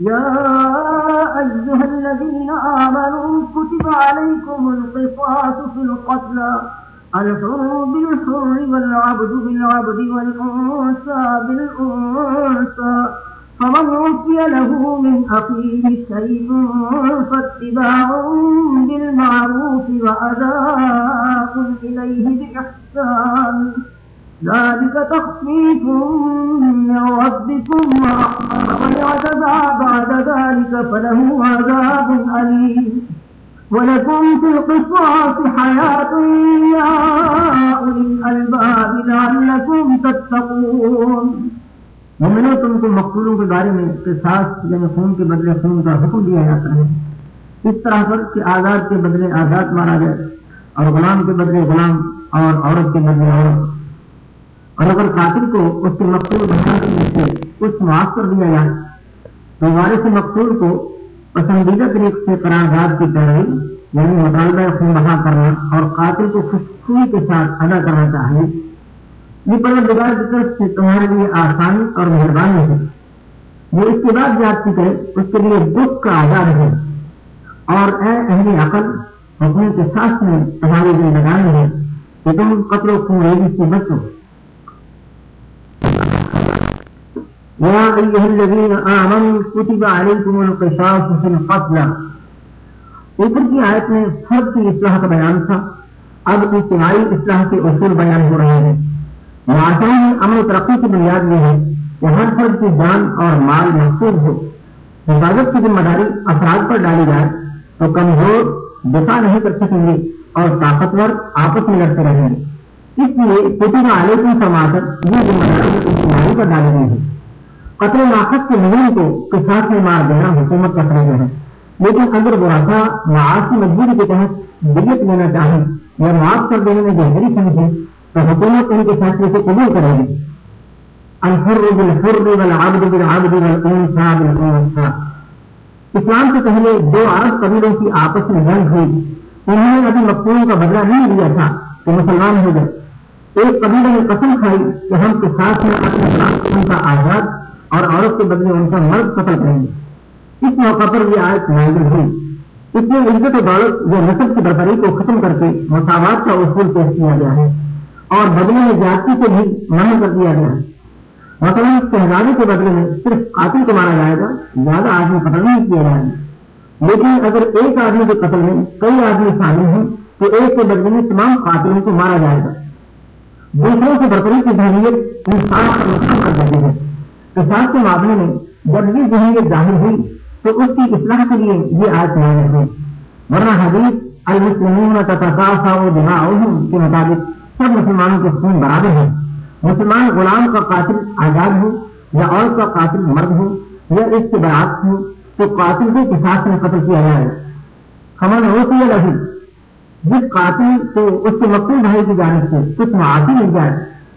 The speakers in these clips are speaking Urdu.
يا أيها الذين آمنوا كتب عليكم القصاص في القتلى الحر بالحر والعبد بالعبد والأنسى بالأنسى فمن عفي له من أخيه شيء فاتباع بالمعروف وأداء إليه بإحسان. ذلك تخفيف من ربكم ومن اعتدى بعد ذلك فله عذاب أليم. ولكم في القصاص حياة يا أولي الألباب لعلكم تتقون. مومنوں تم کو مقتولوں کے بارے میں قصاص یعنی خون کے بدلے خون کا حکم دیا جاتا ہے۔ اس طرح پر کہ آزاد کے بدلے آزاد مارا جائے اور غلام کے بدلے غلام اور عورت کے بدلے عورت۔ اور اگر قاتل کو اس کے مقصول بنانے میں سے کچھ معاف کر دیا جائے، تو وارث مقصول کو پسندیدہ طریقے سے قرارداد کی پیروی یعنی مطالبہ خون بہا کرنا اور قاتل کو خوشخوئی کے ساتھ ادا کرنا چاہیے۔ یہ پروردگار کی طرف سے تمہارے لیے آسانی اور مہربانی ہے۔ وہ اس کے بعد جاتی کرے اس کے لیے دکھ کا آزاد ہے۔ اور اے اہل عقل حکم کے ساتھ میں تمہاری لیے لگانے ہے کہ تم قتل و خون ریزی سے بچو۔ يا أيها الذين آمنوا كتب عليكم القصاص في القتل. اوپر کی آیت میں فرد کی اصلاح کا بیان تھا. اب اجتماعی اصلاح کے اصول بیان ہو رہے ہیں. معاشرے میں امن و ترقی کی بنیاد یہ ہے کہ ہر فرد کی جان اور مال محفوظ ہو. حفاظت کی ذمہ داری افراد پر ڈالی جائے تو کمزور دفاع نہیں کر سکیں گے اور طاقتور آپس میں لڑتے رہیں گے. اس لیے کتب علیکم فرما کر یہ ذمہ داری اجتماعی پر ڈالی گئی ہے. قتل ناقت کے مہم کو کسان میں مار دینا حکومت کا فائدہ ہے۔ لیکن اگر براسا معاذ کی مجبوری کے تحت دیت لینا چاہیں یا معاف کر دینے میں بہتری سمجھے، تو حکومت ان کے فیصلے سے قبول کرے گی۔ الفر بالفر والعبد بالعبد والانثى بالانثى اسلام سے پہلے دو عرب قبیلوں کی آپس میں جنگ ہوئی۔ انہوں نے ابھی مقصودوں کا بدلہ نہیں لیا تھا کہ مسلمان ہو گئے ایک قبیلے نے قسم کھائی کہ ہم کے ساتھ میں اپنے کا آزاد اور عورت کے بدلے ان کا مرد قتل کریں گے۔ اس موقع پر یہ آیت نازل ہوئی۔ اس میں عزت و دولت یا نسل کی بربری کو ختم کر کے مساوات کا اصول پیش کیا گیا ہے اور بدلے میں جاتی سے بھی منع کر دیا گیا ہے۔ مثلاً شہزادی کے بدلے میں صرف قاتل کو مارا جائے گا، زیادہ آدمی قتل نہیں کیے جائیں گے۔ لیکن اگر ایک آدمی کے قتل میں کئی آدمی شامل ہیں، تو ایک کے بدلے میں تمام قاتلوں کو مارا جائے گا۔ دوسروں سے برتری کی ذہنیت انسان کا نقصان کر دیتی ہے۔ کسان کے معاملے میں جب یہ ذہنیت ظاہر ہوئی تو اس کی اصلاح کے لیے یہ آج نازل ہوئی ورنہ حدیث المسلمون تتقاصا دماؤهم کے مطابق سب مسلمانوں کے خون برابر ہیں۔ مسلمان غلام کا قاتل آزاد ہو یا عورت کا قاتل مرد ہو یا اس کے برعکس ہو تو قاتل کے کساس میں قتل کیا جائے؟ ہمیں روسی رہی جس قاتل کو اس کے مقبول بھائی کی جانب سے کچھ معافی مل جائے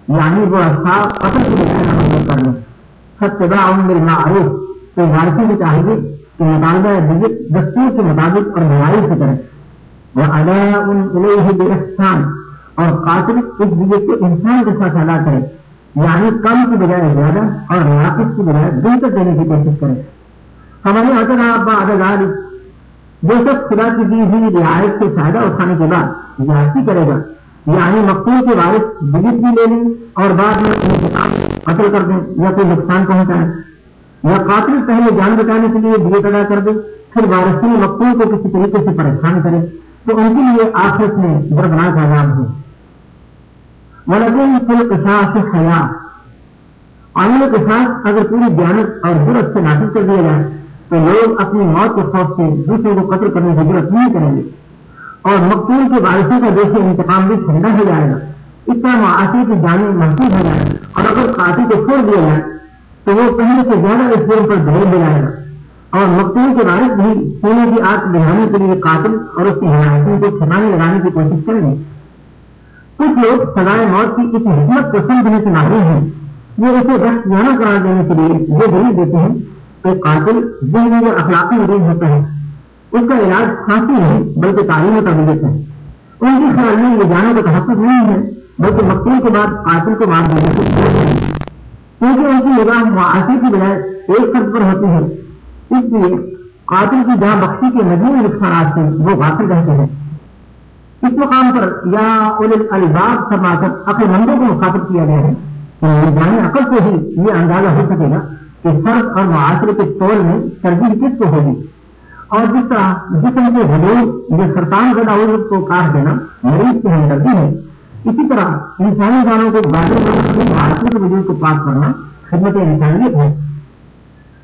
یعنی وہ اصحاب قتل کے بجائے کر لیں۔ فتباع بالمعروف. تو وارثی بھی چاہیے کہ مطالبہ دیت دستور کے مطابق اور بھلائی سے کریں وہ ادا ان الیہ باحسان اور قاتل اس دیت کو انسان کے ساتھ ادا کرے. یعنی کم کی بجائے زیادہ اور ناقص کی بجائے بہتر دینے کی کوشش کرے. ہمارے حضرت ابا ادار جو شخص خدا کی دی ہوئی رعایت سے فائدہ اٹھانے کے بعد زیادتی کرے گا یعنی مقتول کے وارث بجٹ بھی لے لیں اور بعد میں قتل کر دیں یا کوئی نقصان پہنچائے، یا قاتل پہلے جان بچانے کے لیے بجٹ ادا کر دے، پھر وارثی مقتول کو کسی طریقے سے پریشان کرے، تو ان کے لیے آخرت میں دردناک آزاد ہو ولکن پھر قصاص خیا عامل کے ساتھ اگر پوری جانت اور ضرورت سے نافذ کر دیا جائے، تو لوگ اپنی موت کے خوف سے دوسروں کو قتل کرنے کی ضرورت نہیں کریں گے۔ اور مقتول کے وارثوں کا دیکھے انتقام بھی ٹھنڈا ہو جائے گا۔ اس طرح معاشی کی جانیں محفوظ ہو جائے اور اگر قاتل کو چھوڑ دیا جائے تو وہ پہلے سے زیادہ اس جرم پر دھیر دلائے گا۔ اور مقتول کے وارث بھی سونے کی آگ بڑھانے کے لیے قاتل اور اس کی حمایتوں کو ٹھکانے لگانے کی کوشش کریں گے۔ کچھ لوگ سزائے موت کی اس حکمت کو سمجھنے سے محروم ہیں۔ وہ اسے رقصانہ قرار دینے کے لیے یہ دلیل دیتے ہیں کہ قاتل ذہنی میں اخلاقی مریض ہوتا ہے۔ اس کا علاج کھانسی نہیں، بلکہ تعلیم و تربیت ہے۔ ان کی خیال میں یہ جانے کا تحفظ نہیں ہے۔ بلکہ مقتول کے بعد قاتل کو مار دینے سے کیونکہ ان کی نگاہ معاشی کی بجائے ایک فرد پر ہوتی ہے۔ اس لیے قاتل کی جہاں بخشی کے مجموعی نقصانات سے وہ واقع رہتے ہیں۔ اس مقام پر یا الباغ فرما کر اپنے مندوں کو مخاطب کیا گیا ہے۔ کہ عقل سے ہی یہ اندازہ ہو سکے گا کہ فرق اور معاشرے کے طول میں ترجیح کس کو ہوگی۔ اور جس طرح جسم کے حدود یہ سرطان زدہ عورت کو کاٹ دینا مریض کی ہمدردی ہے۔ اسی طرح انسانی جانوں کو معاشرے کے وجود کو پاس کرنا خدمت انسانیت ہے۔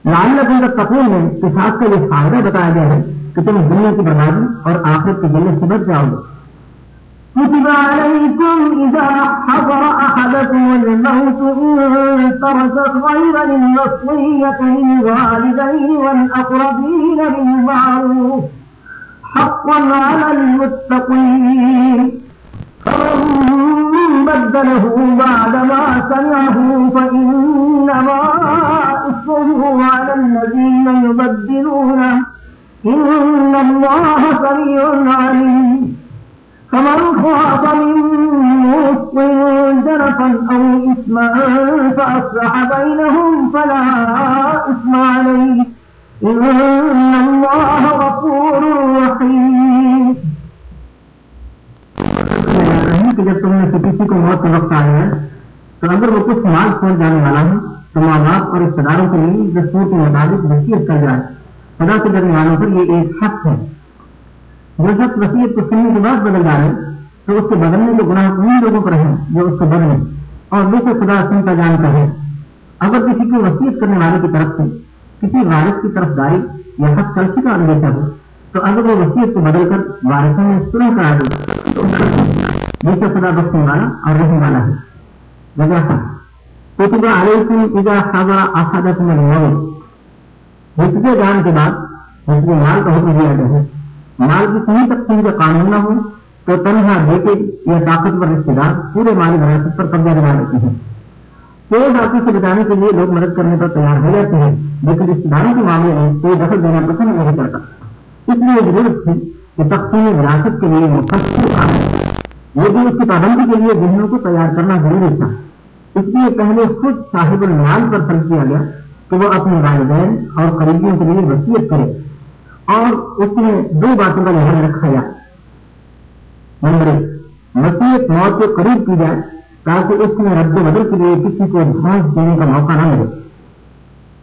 لال لکھن کا تقوی میں کساس کا یہ فائدہ بتایا گیا ہے کہ تم دنیا کی بربادی اور آخرت کے جلد سے بچ جاؤ گے۔ كتب عليكم إذا حضر أحدكم الموت إن ترك خيرا الوصية للوالدين والأقربين بالمعروف حقا على المتقين بدله بعدما سمعه فإنما إسمه على الذين يبدلونه إن الله سميع عليم فمن خاف من موص جرفا أو إثما فأصلح بينهم فلا إثم عليه إن الله غفور رحيم جب تم نے کسی کو موت کا وقت آیا ہے، تو اگر وہ کچھ مال چھوڑ جانے والا ہے تو ماں باپ اور رشتے داروں کے لیے دستور کے مطابق وصیت کر جائے خدا کے ڈرنے والوں پر یہ ایک حق ہے۔ جو شخص وسیعت کو سننے کے بعد بدل جائے، تو اس کے بدلنے کے گناہ ان لوگوں پر ہیں جو اس کو بدلے اور دوسرے خدا سنتا جانتا ہے اگر کسی کو وسیعت کرنے والے کی طرف سے کسی وارث کی طرف داری یا حق تلفی کا اندیشہ ہو، تو اگر وہ وسیعت کو بدل کر وارثوں میں سلح کرا دے، تو دوسرا خدا بخشنے والا اور رہنے والا ہے وجہ کتبہ علیکم اذا حضر احدکم الموت حفظ جان کے بعد حفظ مال کا حکم دیا گیا ہے مال کی کہیں تقسیم کا قانون نہ ہو تو تنہا بیٹے یا طاقتور رشتے دار پورے مالی وراثت پر قبضہ لگا لیتے ہیں کوئی ذاتی سے بچانے کے لیے لوگ مدد کرنے پر تیار ہو جاتے ہیں لیکن رشتے داروں کے معاملے میں کوئی دخل دینا پسند نہیں کرتا اس لیے ضرورت تھی کہ تقسیم وراثت کے لیے مفت لیکن اس کی پابندی کے لیے ذہنوں کو تیار کرنا ضروری تھا۔ اس لیے پہلے خود صاحب المال پر فرض کیا گیا کہ وہ اپنے والدین اور قریبیوں کے لیے وصیت کرے۔ اور اس میں دو باتوں کا دھیان رکھا جائے نمبر ایک وسیعت موت کے قریب کی جائے تاکہ اس میں رد بدل کے لیے کسی کو دھانس دینے کا موقع نہ ملے۔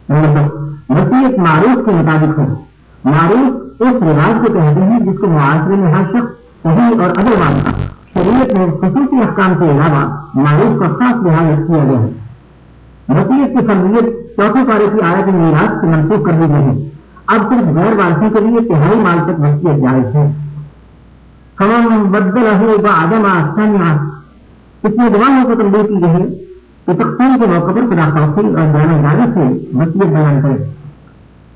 نمبر دو وسیعت معروف کے مطابق ہو۔ معروف اس رواج کو کہتے ہیں جس کو معاشرے میں ہر شخص صحیح اور ادب مانتا شریعت میں خصوصی احکام کے علاوہ معروف کا خاص لحاظ کیا گیا ہے۔ وسیعت کی فرضیت چوتھے پارے کی آیت میراث سے منسوخ کر دی گئی ہے۔ اب صرف غیر وارثوں کے لیے تہائی مال تک وحشیت جائز ہے۔ کم بدل رہے ہوگا آدم آسان اس میں دوانوں کو تنبیہ کی گئی کہ تقسیم کے موقع پر خدا توفیق اور جانے جانے سے وصیت بیان کرے۔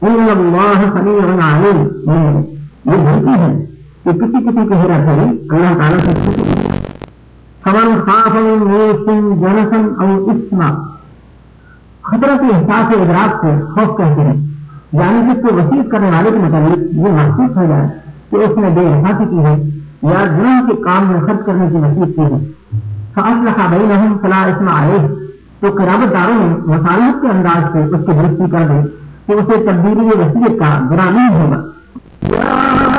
ان اللہ سمیع عالم یہ دھمکی ہے۔ کہ کسی کسی کو ہیرا کرے اللہ تعالیٰ سے فمن خاف من موسم جنسن او اسما۔ خطرہ کے احساس ادراک کو خوف کہتے ہیں۔ یعنی جس کو وسیع کرنے والے کے متعلق یہ محسوس ہو جائے کہ اس نے بے رفاقی کی ہے یا جرم کے کام میں خرچ کرنے کی وسیع کی ہے۔ فاصل خابئی نہیں فلاح اس آئے تو قرابت داروں نے وسالت کے انداز سے اس کی درستی کر دے کہ اسے تبدیلی وسیعت کا برا نہیں ہوگا۔ أيها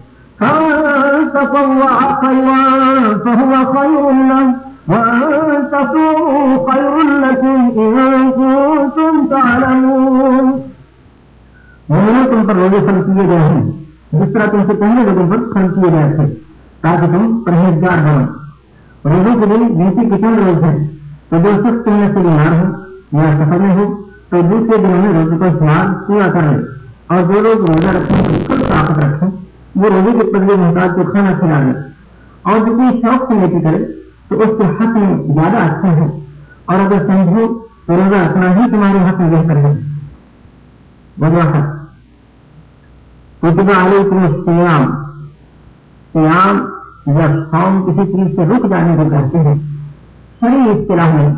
تطوع خيرا فهو خير له وأن تصوموا خير لكم إن كنتم تعلمون. مومنوں تم پر روزے فن کیے گئے ہیں، جس طرح تم سے پہلے لوگوں پر فن کیے گئے تھے، تاکہ تم پرہیزگار بنو۔ روزوں کے لیے جنسی کتنے روز ہیں۔ تو جو شخص تم میں سے بیمار ہو، یا سفر میں ہو، تو دوسرے دنوں میں روزے کا استعمال پورا کر لیں اور جو لوگ روزہ رکھیں کل طاقت رکھیں وہ روزے کے پدلے محتاج کو کھانا کھلا لیں اور جتنی شوق سے نیتی کرے تو اس کے حق میں زیادہ اچھا ہے۔ اور اگر سمجھو تو روزہ رکھنا ہی تمہارے حق میں بہتر ہے۔ وضاحت۔ کتب علیکم السیام سیام یا سوم کسی چیز سے رک جانے کو کہتے ہیں۔ شری اصطلاح میں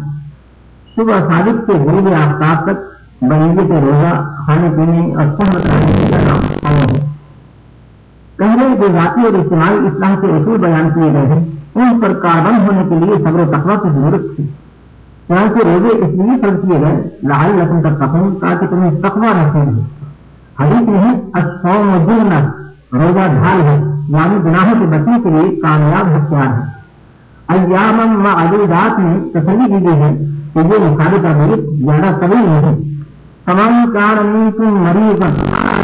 صبح صادق سے غروب آفتاب تک بنیادی کے روزہ کھانے پینے اور سہر کرنے کا نام ہے۔ پہلے جو ذاتی اور اجتماعی اسلام کے اصول بیان کیے گئے ہیں، ان پر کاربن ہونے کے لیے صبر و تقوا کی ضرورت تھی۔ یہاں سے روزے اس لیے فرض کیے گئے لاہل رسم کا تقوم تاکہ تمہیں تقوا رکھیں گے حدیث نہیں اچھوم و روزہ ڈھال ہے یعنی گناہوں کے بچنے کے لیے کامیاب ہتھیار ہے۔ ایام و معدودات میں تسلی دی گئی ہے کہ یہ مخالف کا میرے زیادہ طویل نہیں ہے۔ تمام کار مریض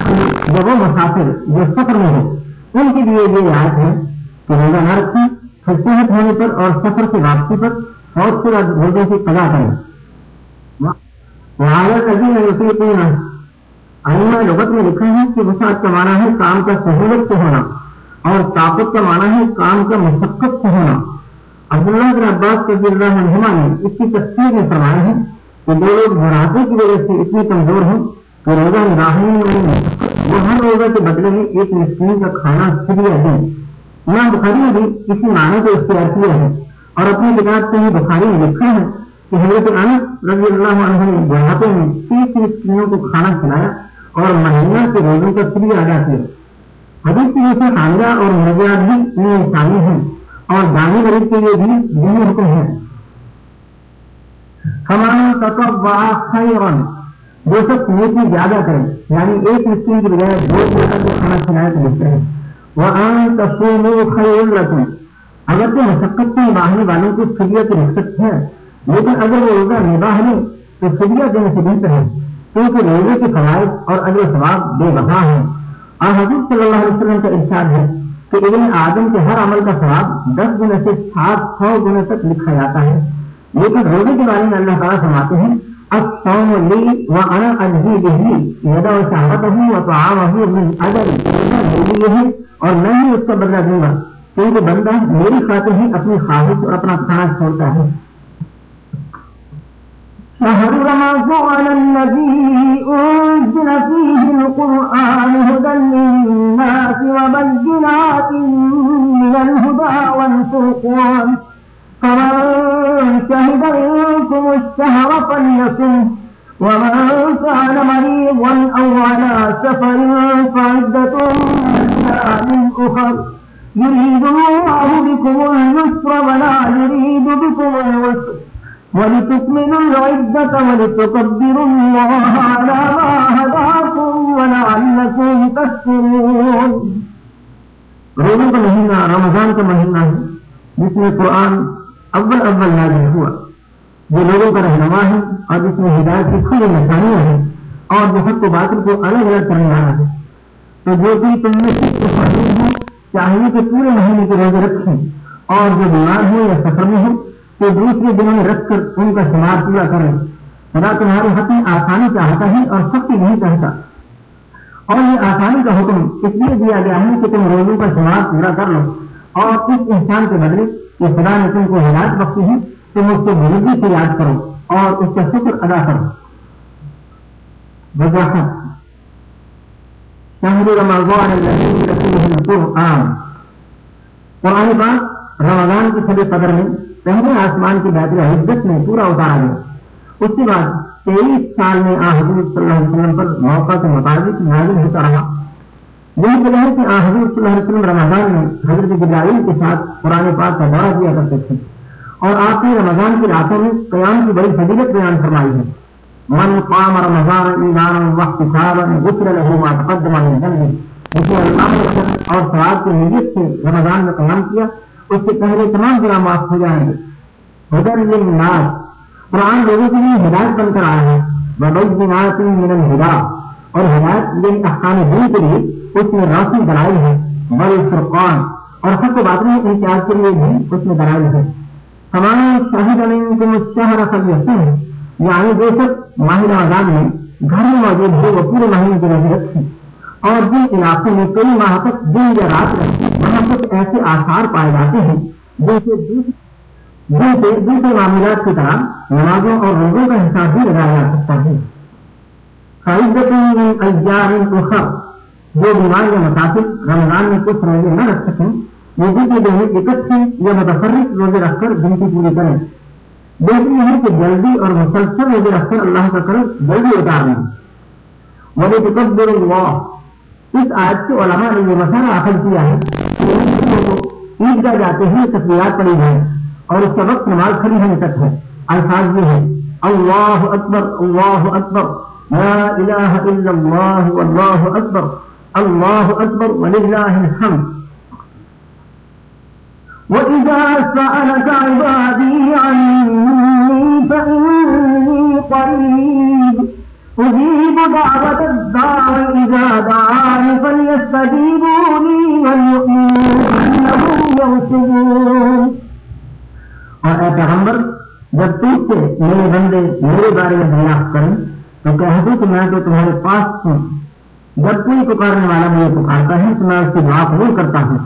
جو وہ مسافر جو سفر میں ہے، ان کے لیے یہ یاد ہے کہ روزہ نہ رکھیں پھر صحت ہونے پر اور سفر سے واپسی پر بہت سے روزے سے قضا کریں آئینہ لغت میں لکھا ہے کہ وسعت کا معنی ہے کام کا سہولت سے ہونا اور طاقت کا معنی ہے کام کا مشقت سے ہونا۔ عبداللہ بن عباس رضی اللہ عنہما نے اس کی تصویر میں فرمایا ہے کہ جو لوگ بڑھاپے کی وجہ سے اتنی کمزور ہیں روزہ نراہنے میں وہ ہر روزہ کے بدلے میں ایک مسکین کا کھانا فری دیں امام بخاری نے بھی کسی معنی کو اختیار کیا ہے اور اپنی کتاب سے ہی بخاری نے لکھا ہے کہ حضرت انس رضی اللہ عنہ نے بڑھاپے میں تیس مسکینوں کو کھانا کھلایا اور مہینہ کے روزوں کا فری ادا کیا۔ حدیث کی جیسے خانجہ اور مرجیات بھی انہیں شامل ہیں اور دانی غریب کے لیے بھی دینی حکم ہے۔ ہمارا تطبع خیرن جو سب نیکی زیادہ کریں۔ یعنی ایک مسکین کی بجائے دو بوتل کو کھانا کھلایا تو بہتر ہے وہ آن تصویر خیر رکھیں اگر تو مشقت سے باہنے والوں کو فریہ کی رخصت ہے، لیکن اگر وہ روزہ نباہ لیں تو فریہ دینے سے بہتر ہے۔ کیونکہ روزے کے فوائد اور اجر ثواب بے بہا ہیں۔ اور حضرت صلی اللہ علیہ وسلم کا ارشاد ہے کہ ابن آدم کے ہر عمل کا ثواب دس گنے سے سات سو گنے تک لکھا جاتا ہے۔ لیکن روزے کے بارے میں اللہ تعالیٰ فرماتے ہیں الصوم لي وانا اجزي به. يدا وشهوته وطعامه من اجل ہے اور میں ہی اس کا بدلہ دوں گا، کیونکہ بندہ میری خاطر ہی اپنی خواہش اور اپنا کھانا چھوڑتا ہے۔ شهر رمضان الذي أنزل فيه القرآن هدى للناس وبينات من الهدى والفرقان فمن شهد منكم الشهر فليصم، ومن كان مريضا أو على سفر فعدة من أخر. يريد الله بكم اليسر ولا يريد بكم العسر ولتكملوا العدة ولتكبروا الله على ما هداكم ولعلكم تشكرون. روزوں کا مہینہ رمضان کا مہینہ ہے، جس میں قرآن اول اول نازل ہوا۔ جو لوگوں کا رہنما ہے اور جس میں ہدایت کی کھلی نشانیاں ہیں اور جو حق و باطل کو الگ الگ کرنے والا ہے۔ تو جو بھی تم نے ہو، چاہیے کہ پورے مہینے کے روزے رکھیں اور جو بیمار ہو یا سفر میں ہو تو دوسرے دنوں میں رکھ کر ان کا شمار پورا کریں۔ خدا تمہارے حق میں آسانی چاہتا ہے اور سختی نہیں چاہتا۔ اور یہ آسانی کا حکم اس لیے دیا گیا ہے کہ تم روزوں کا شمار پورا کر لو اور اس انسان کے بدلے کہ خدا نے تم کو ہدایت بخشی ہے، تم اس کو بزرگی سے یاد کرو اور اس کا شکر ادا کرو۔ وضاحت شہر رمضان قرآن قرآن پاک رمضان کی سب قدر میں پہلے آسمان کی بیتر حدت میں پورا اتارا گیا۔ اس کے بعد تیئیس سال میں آ حضرت صلی اللہ علیہ وسلم پر موقع کے مطابق نازل ہوتا رہا۔ یہی وجہ ہے کہ حضرت صلی اللہ علیہ وسلم رمضان میں حضرت جبرائیل کے ساتھ قرآن پاک کا دورہ کیا کرتے تھے۔ اور آپ نے رمضان کی راتوں میں قیام کی بڑی فضیلت بیان فرمائی ہے۔ من قام رمضان ایمان وقت غسل له ما تقدم من ذنبه۔ جس نے اللہ اور ثواب کی نیت سے رمضان میں قیام کیا۔ اس سے پہلے تمام گناہ معاف ہو جائیں گے۔ ہدر للناس۔ قرآن لوگوں کے لیے ہدایت بن کر آیا ہے۔ وبینات من الہدا اور ہدایت یہ احکام دین کے لیے اس میں روشنی بنائی ہے بل فرقان۔ اور حق و باطنی امتیاز کے لیے بھی اس میں بنائی ہے ہمارے شاہد علیہ شہر اصل یقین ہے یعنی بے شک ماہر آزاد میں گھر میں موجود ہو وہ پورے مہینے کی روزی رکھی اور جن علاقوں میں کئی ماہ تک دن یا رات رہے وہاں کچھ ایسے آثار پائے جاتے ہیں جیسے جیسے دوسرے معاملات کی طرح نمازوں اور روزوں کا حساب بھی لگایا جا سکتا ہے۔ خرید ایجار جو بیمار یا مسافر رمضان میں کچھ روزے نہ رکھ سکیں وہ بھی کے دن اکٹھے یا متفرق روزے رکھ کر گنتی پوری کریں۔ بہتر یہ ہے کہ جلدی اور مسلسل روزے رکھ کر اللہ کا کرم جلدی اتار لیں ولی تقبر اللہ اس آیت سے علماء نے یہ مسئلہ حاصل کیا ہے کہ عیدگاہ جاتے ہیں تصویرات پڑی جائیں اور اس کا وقت نماز کھڑی ہونے تک ہے۔ الفاظ یہ ہے اللہ اکبر اللہ اکبر۔ لا الہ الا اللہ واللہ اکبر اللہ اکبر وللہ الحمد. وإذا سألك عبادي عني فإني قريب. أجيب دعوة الدار إذا دعاني فليستجيبوا لي وليؤمنوا أنهم يرشدون. اور اے پیغمبر، جب تم سے میرے بندے میرے بارے میں دریافت کریں تو کہہ دو کہ میں تو تمہارے پاس ہوں۔ جب کوئی پکارنے والا مجھے پکارتا ہے تو میں اس کی دعا قبول کرتا ہوں۔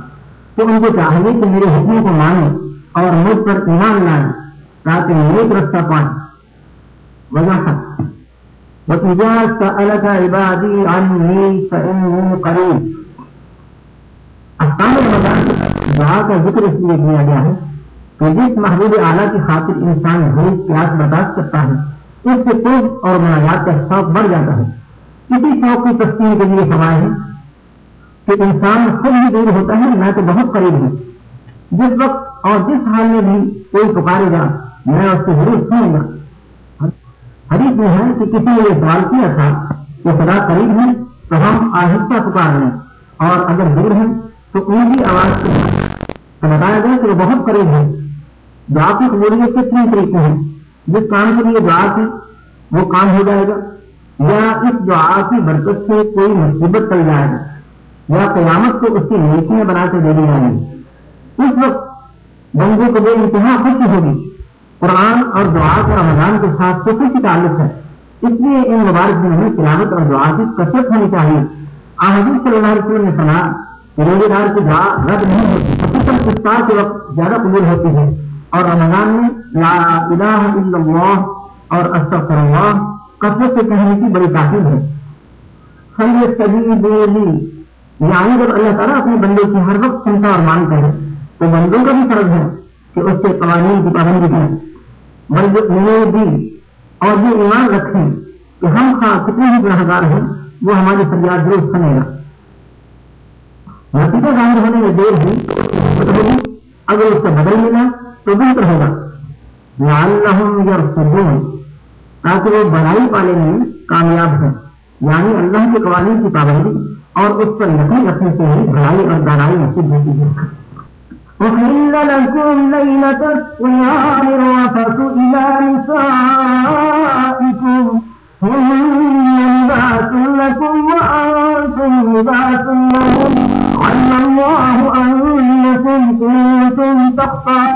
تو ان کو چاہیے کہ میرے حکم کو مانے اور مجھ پر ایمان لائیں تاکہ نیک رستہ پائیں وضاحت۔ سألك عبادي عني فإني قريب۔ احکام رمضان دعا کا ذکر اس لیے کیا گیا ہے کہ جس محبوب اعلیٰ کی خاطر انسان بھوک پیاس برداشت کرتا ہے اس سے قرب اور مناجات کا شوق بڑھ جاتا ہے۔ کسی شوق کی تسکین کے لیے سوائے ہیں کہ انسان خود ہی دور ہوتا ہے، میں تو بہت قریب ہوں۔ جس وقت اور جس حال میں بھی کوئی پکارے گا، میں اس کو ضرور سنوں گا۔ حدیث میں ہے کہ کسی نے یہ سوال کیا تھا کہ خدا قریب ہے تو ہم آہستہ پکار ہیں، اور اگر دور ہیں تو ان کی آواز کو بتایا گیا کہ وہ بہت قریب ہے دعا کی قبولیت کے تین طریقے ہیں۔ جس کام کے لیے دعا کی، وہ کام ہو جائے گا، یا اس دعا کی برکت سے کوئی مصیبت چل جائے گا، یا قیامت کو اس کی نیتیاں بنا کے دے دی جائیں گی۔ اس وقت بندے کو بے انتہا خوشی ہوگی۔ قرآن اور دعا کا رمضان کے ساتھ کی تعلق ہے۔ اس لیے ان مبارک دنوں میں قیامت اور دعا کی کثرت ہونی چاہیے۔ آحدی صلی اللہ علیہ وسلم نے سنا روزے دار کی دعا رد نہیں ہوتی، خصوصاً افطار کے وقت زیادہ قبول ہوتی ہے۔ اور رمضان میں لا الہ الا اللہ اور استغفر اللہ کثرت سے کہنے کی بڑی تاثیر ہے۔ خیر سبھی یعنی جب اللہ تعالیٰ اپنے بندے کی ہر وقت سنتا اور مانتا ہے تو بندوں کا بھی فرض ہے کہ اس کے قوانین کی پابندی کریں۔ بلکہ بھی اور یہ ایمان رکھیں کہ ہم خواہ کتنے ہی گناہگار ہیں، وہ ہماری فریاد درست سنے گا۔ نتیجہ ظاہر ہونے میں دیر ہوئی اگر اس سے بدل ملا تو بہتر ہوگا لعلہم یرسلون تاکہ وہ بڑائی پانے میں کامیاب ہیں یعنی اللہ کے قوانین کی پابندی اور اس پر یقین رکھنے سے ہی بھلائی اور دانائی نصیب ہوتی ہے أحل لكم ليلة الصيام الرفث إلى نسائكم هن لباس لكم وأنتم لباس لهم علم الله أنكم كنتم تختارون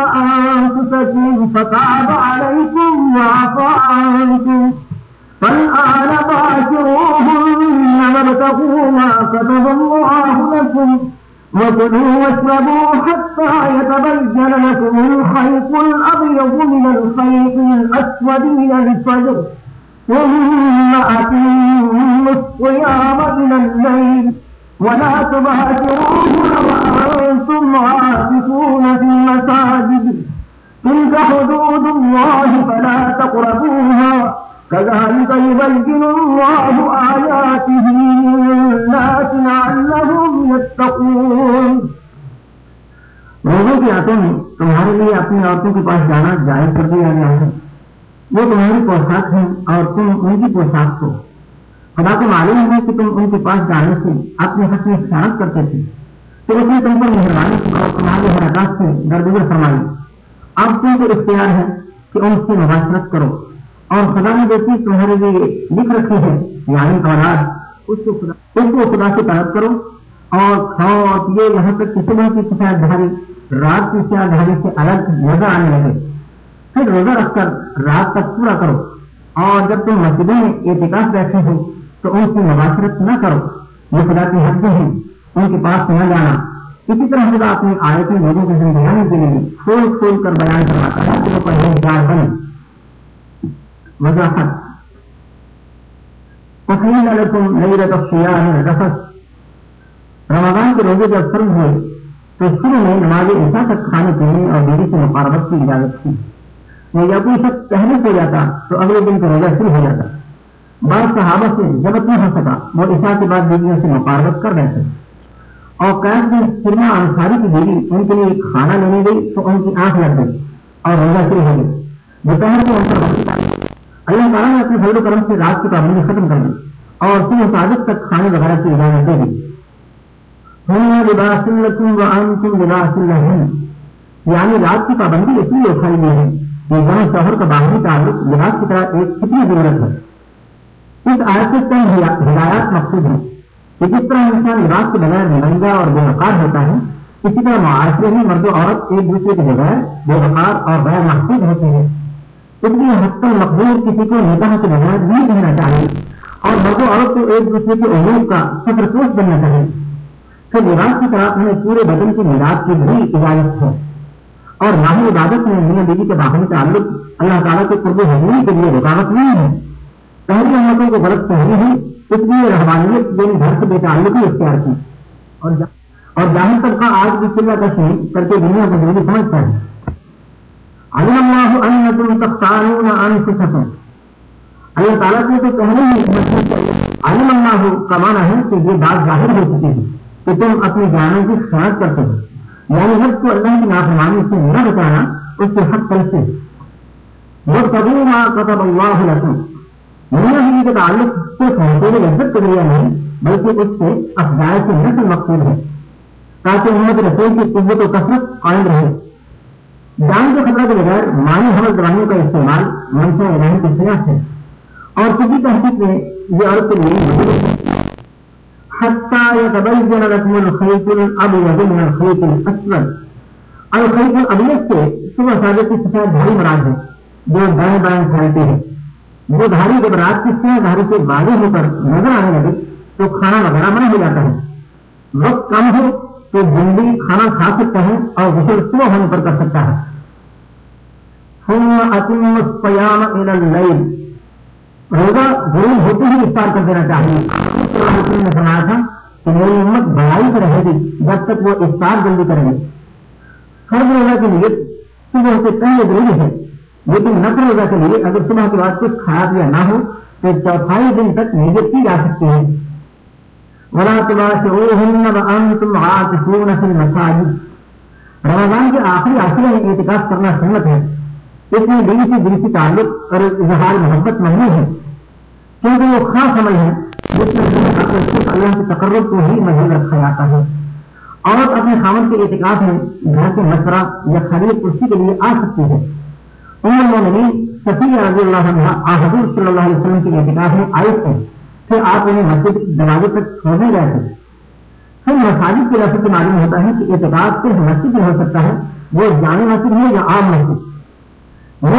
أنفسكم فتاب عليكم وعفى عنكم فالآن باشروهن وابتغوا ما كتب الله لكم وكلوا واشربوا حتى يتبين لكم الخيط الأبيض من الخيط الأسود من الفجر، ثم أتموا الصيام إلى الليل ولا تباشروهن وأنتم عاكفون في المساجد. تلك حدود الله فلا تقربوها. كذلك يبين الله آياته للناس لعلهم يتقون. لوگوں کی آتوں میں تمہارے لیے اپنی عورتوں کے پاس جانا جائز کر دیا گیا ہے۔ وہ تمہاری پوشاک ہیں اور تم ان کی پوشاک ہو۔ خدا کو معلوم ہے کہ تم ان کے پاس جانے سے اپنے حق میں خیانت کرتے تھے۔ تو اس نے تم پر مہربانی کی اور تمہاری حرکات سے درگزر فرمائی۔ اب تم کو اختیار ہے کہ ان سے مباشرت کرو اور خدا نے جو چیز تمہارے لیے لکھ رکھی ہے یعنی اولاد اس کو خدا اس کو خدا سے طلب کرو اور کھاؤ اور پیے یہاں تک کہ صبح کی سیاح دھاری رات کی سیاہ دھاری سے الگ مزہ آنے لگے۔ پھر روزہ رکھ کر رات تک پورا کرو اور جب تم مسجدوں میں احتکاف بیٹھے ہو تو ان کی مباشرت نہ کرو۔ یہ خدا کی حد ہیں۔ ان کے پاس نہ جانا۔ اسی طرح خدا اپنی آیتیں لوگوں کے سمجھانے کے لیے کھول کھول کر بیان کرواتا ہے کہ وہ پرہیزگار بنے۔ وضاحت۔ تحلیل لكم ليلة الصيام الرفث رمضان کے روزے جب فرض ہوئے، تو شروع میں نماز عشاء تک کھانے پینے اور بیوی سے مقاربت کی اجازت تھی۔ یا کوئی شخص پہلے سے جاتا تو اگلے دن کا روزہ شروع ہو جاتا۔ بعض صحابہ سے ضبط نہ ہو سکا، وہ عشاء کے بعد بیویوں سے مقاربت کر رہے تھے اور قید دن سرما انصاری کی بیوی ان کے لیے کھانا لینے گئی تو ان کی آنکھ لگ گئی اور روزہ شروع ہو گئی دوپہر کو ان پر اللہ تعالیٰ نے اپنے فضل و کرم سے رات کی پابندی ختم کر دی اور صبح صادق تک کھانے وغیرہ کی اجازت دے دی۔ لباس لباس یعنی رات کی پابندی اس لیے اٹھائی گئی ہے کہ جہاں شہر کا باہری تعلق لباس کی طرح ایک کتنی ضرورت ہے۔ اس آیت سے کئی ہدایات مقصود ہیں۔ کہ جس طرح انسان لباس کے بغیر مہنگا اور بے وقار ہوتا ہے، اسی طرح معاشرے میں مرد و عورت ایک دوسرے کے بغیر بے وقار اور غیر محفوظ ہوتے ہیں۔ اس لیے حق مقبول کسی کو نکاح کے بغیر نہیں رہنا چاہیے اور مرد و عورت کو ایک دوسرے کے عموم کا سفر پوش بننا چاہیے۔ پھر لباس کی طرح انہیں پورے بدن کی میراث کی بھی اجازت ہے۔ اور راہی عبادت میں میاں بیوی کے باہر تعلق اللہ تعالیٰ کے قرب حضوری کے لیے رکاوٹ نہیں ہے۔ پہلی امتوں کو غلط پہنی ہے اس لیے رحمانیت یعنی گھر سے بے تعلقی اختیار کی۔ اور اور جاہر طبقہ آج بھی چلہ کشی کر کے دنیا کو ضروری سمجھتا ہے۔ علم اللہ ان تم تختارون انفسکم۔ اللہ تعالیٰ کو تو پہلے ہی علم اللہ کا معنی ہے کہ یہ بات ظاہر ہو چکی ہے کہ تم اپنی جانوں کی خیال کرتے ہو۔ یعنی حق کو اللہ کی نافرمانی سے نہ بچانا، اس سے حق کرتے وہ کبھی ماں قطب اللہ لکھوں میاں کے تعلق صرف محبوب لذت کے ذریعہ نہیں بلکہ اس سے افزائش سے نسل مقصود ہے۔ تاکہ محمد رسول کی قوت و کثرت قائم رہے۔ جان کے خطرہ کے بغیر مانی حمل دوائیوں کا استعمال منشا الہی کی سیاح ہے۔ اور کسی تحقیق میں یہ عورت کے لیے حتى يتبين لكم الخيط الابيض من الخيط الاسود۔ الخيط الابيض سے صبح سادے کی سفید دھاری مراد ہے، جو دائیں بائیں پھیلتے ہیں وہ دھاری جب رات کی سیاہ دھاری سے بازی ہو کر نظر آنے لگے تو کھانا وغیرہ منع ہو جاتا ہے۔ وقت کم ہو تو جلدی کھانا کھا سکتا ہے اور غسل صبح ہونے پر کر سکتا ہے۔ روزہ غروب ہوتے ہی افطار کر دینا چاہیے۔ نے سنایا تھا کہ میری امت بڑائی پہ رہے گی جب تک وہ افطار جلدی کریں گے فرض روزہ کے لیے صبح سے پہلے ضروری ہے۔ لیکن نقل روزہ کے لیے اگر صبح کے بعد کچھ کھایا پیا نہ ہو، تو چوتھائی دن تک نیت کی جا سکتی ہے۔ رمضان کے آخری آخری میں احتکاف کرنا سنت ہے۔ اس میں دل سے دل سے تعلق اور اظہار محبت نہیں ہے۔ کیونکہ وہ خاص عمل ہے، جس میں اللہ کے تقرب کو ہی محل رکھا جاتا ہے۔ عورت اپنے خامن کے اعتکاف میں گھر کے مشورہ یا خرید کرسی کے لیے آ سکتی ہے۔ عمر رضی اللہ عنہ حضور صلی اللہ علیہ وسلم اعتکاف میں آئے تھے۔ پھر آپ انہیں مسجد دروازے تک تھے۔ پھر مساجد کی سے معلوم ہوتا ہے کہ اعتکاف صرف مسجد میں ہو سکتا ہے، وہ جامع مسجد ہے یا عام مسجد۔ وہ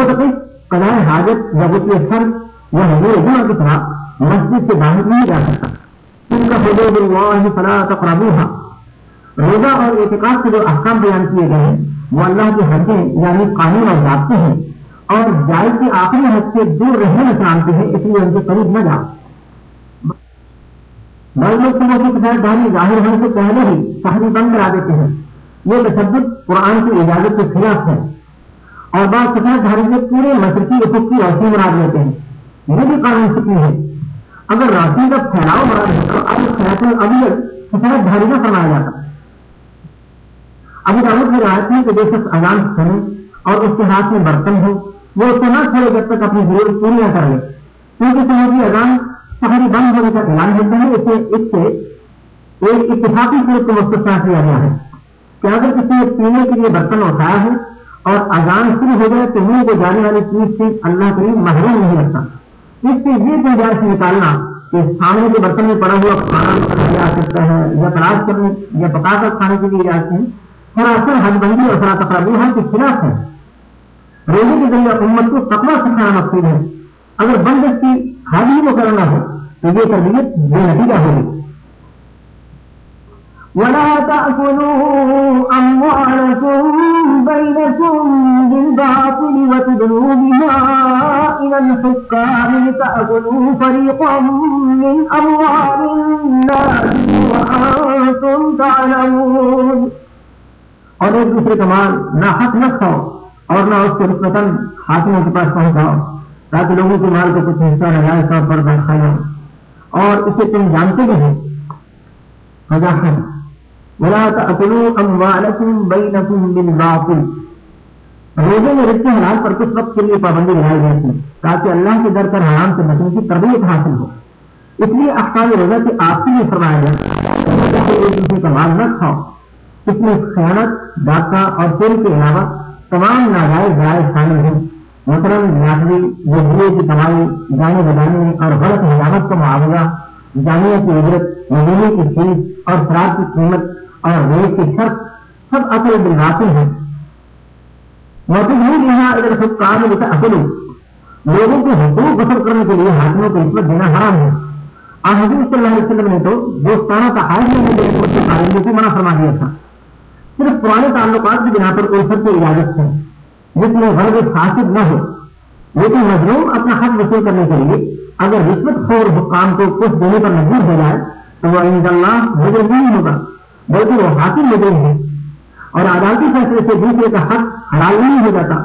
حاجت یا فرض یا حضور کی طرح مسجد سے باہر نہیں جا سکتا۔ ان کا حدود اللہ فلا تقربوها۔ روزہ اور اعتقاد کے جو احکام بیان کیے گئے ہیں، وہ اللہ کی حدیں یعنی قانون اور ضابطے ہیں۔ اور جائز کی آخری حد سے دور رہنے میں جانتے ہیں اس لیے ان کے قریب نہ جاؤ۔ بڑے لوگ صبح کی کتاب داری ظاہر ہونے سے پہلے ہی شہری بند کرا دیتے ہیں۔ یہ تشدد قرآن کی اجازت کے خلاف ہے۔ اور بعض سفید دھاری میں پورے مشرقی افق کی روشنی مراد لیتے ہیں۔ یہ بھی قانون سکی ہے۔ اگر روشنی کا پھیلاؤ مراد ہے تو اب خیات ابیت سفید دھاری میں فرمایا جاتا۔ ابھی دعوت کی رعایت میں کہ بے شخص اذان سنے اور اس کے ہاتھ میں برتن ہو وہ اس کو نہ چھوڑے جب تک اپنی ضرورت پوری نہ کر لے کیونکہ صبح کی اذان سفری بند ہونے کا اعلان ہوتا ہے اسے اس سے ایک اتفاقی صورت کو مستفا کیا گیا ہے۔ کہ اگر کسی نے پینے کے لیے برتن اٹھایا ہے اور اذان شروع ہو جائے تو منہ کو جانے والی چیز سے اللہ کریم محروم نہیں رکھتا۔ اس سے یہ گنجائش نکالنا کہ سامنے کے برتن میں پڑا ہوا کھانا جا سکتا ہے یا تلاش کرنے یا پکا کر کھانے کے لیے جاتے ہیں۔ سراسر حج بندی اور سرا تقربی کے خلاف ہے۔ روزے کے ذریعے امت کو تقوا سکھانا مقصود ہے۔ اگر بند کی حاضری کو کرنا ہو، تو یہ تربیت بے نتیجہ ہوگی۔ ولا تأكلوا أموالكم بينكم بالباطل وتدلوا بها إلى الحكام تأكلوا فريقا من أموال الناس وأنتم تعلمون۔ اور ایک دوسرے کا مال نہ حق نہ کھاؤ اور نہ اس کو رسمتن حاکموں کے پاس پہنچاؤ، تاکہ لوگوں کے مال کو کچھ حصہ نجائز طور پر دکھایا اور اسے تم جانتے بھی ہیں۔ ولا تأكلوا أموالكم بينكم بالباطل۔ روزے میں رشتے حلال پر کچھ وقت کے لیے پابندی لگائی گئی تھی تاکہ اللہ کے در پر حرام سے بچنے کی تربیت حاصل ہو۔ اس لیے احکام روزہ کی آپ سے فرمایا گیا ایک دوسرے کا مال نہ کھاؤ۔ اس میں خیانت، ڈاکہ اور تیل کے علاوہ تمام ناجائز جائز شامل ہیں۔ مثلاً ناکری یہ کی کمائی جانے بجانے اور غلط حجامت کا معاوضہ، جامعہ کی اجرت مہینے کی فیس اور شراب کی قیمت اور ریت کی شرط سب اصل دلواتے ہیں۔ موجود یہاں اگر سب کام اصل لوگوں کے حقوق بسر کرنے کے لیے حاکموں کو رشوت دینا حرام ہے۔ اور حضرت صلی اللہ علیہ وسلم نے تو دوستانہ تحائف میں کو منع فرما دیا تھا۔ صرف پرانے تعلقات کی بنا پر الفت کی اجازت ہے جس میں غرض فاسد نہ ہو۔ لیکن مظلوم اپنا حق وصول کرنے کے لیے اگر رشوت خور حکام کو کچھ دینے پر مجبور ہو جائے، تو وہ عند اللہ مجرم نہیں ہوگا، بلکہ وہ حاکم مجرم ہے اور عدالتی فیصلے سے دوسرے کا حق حلال نہیں ہو جاتا۔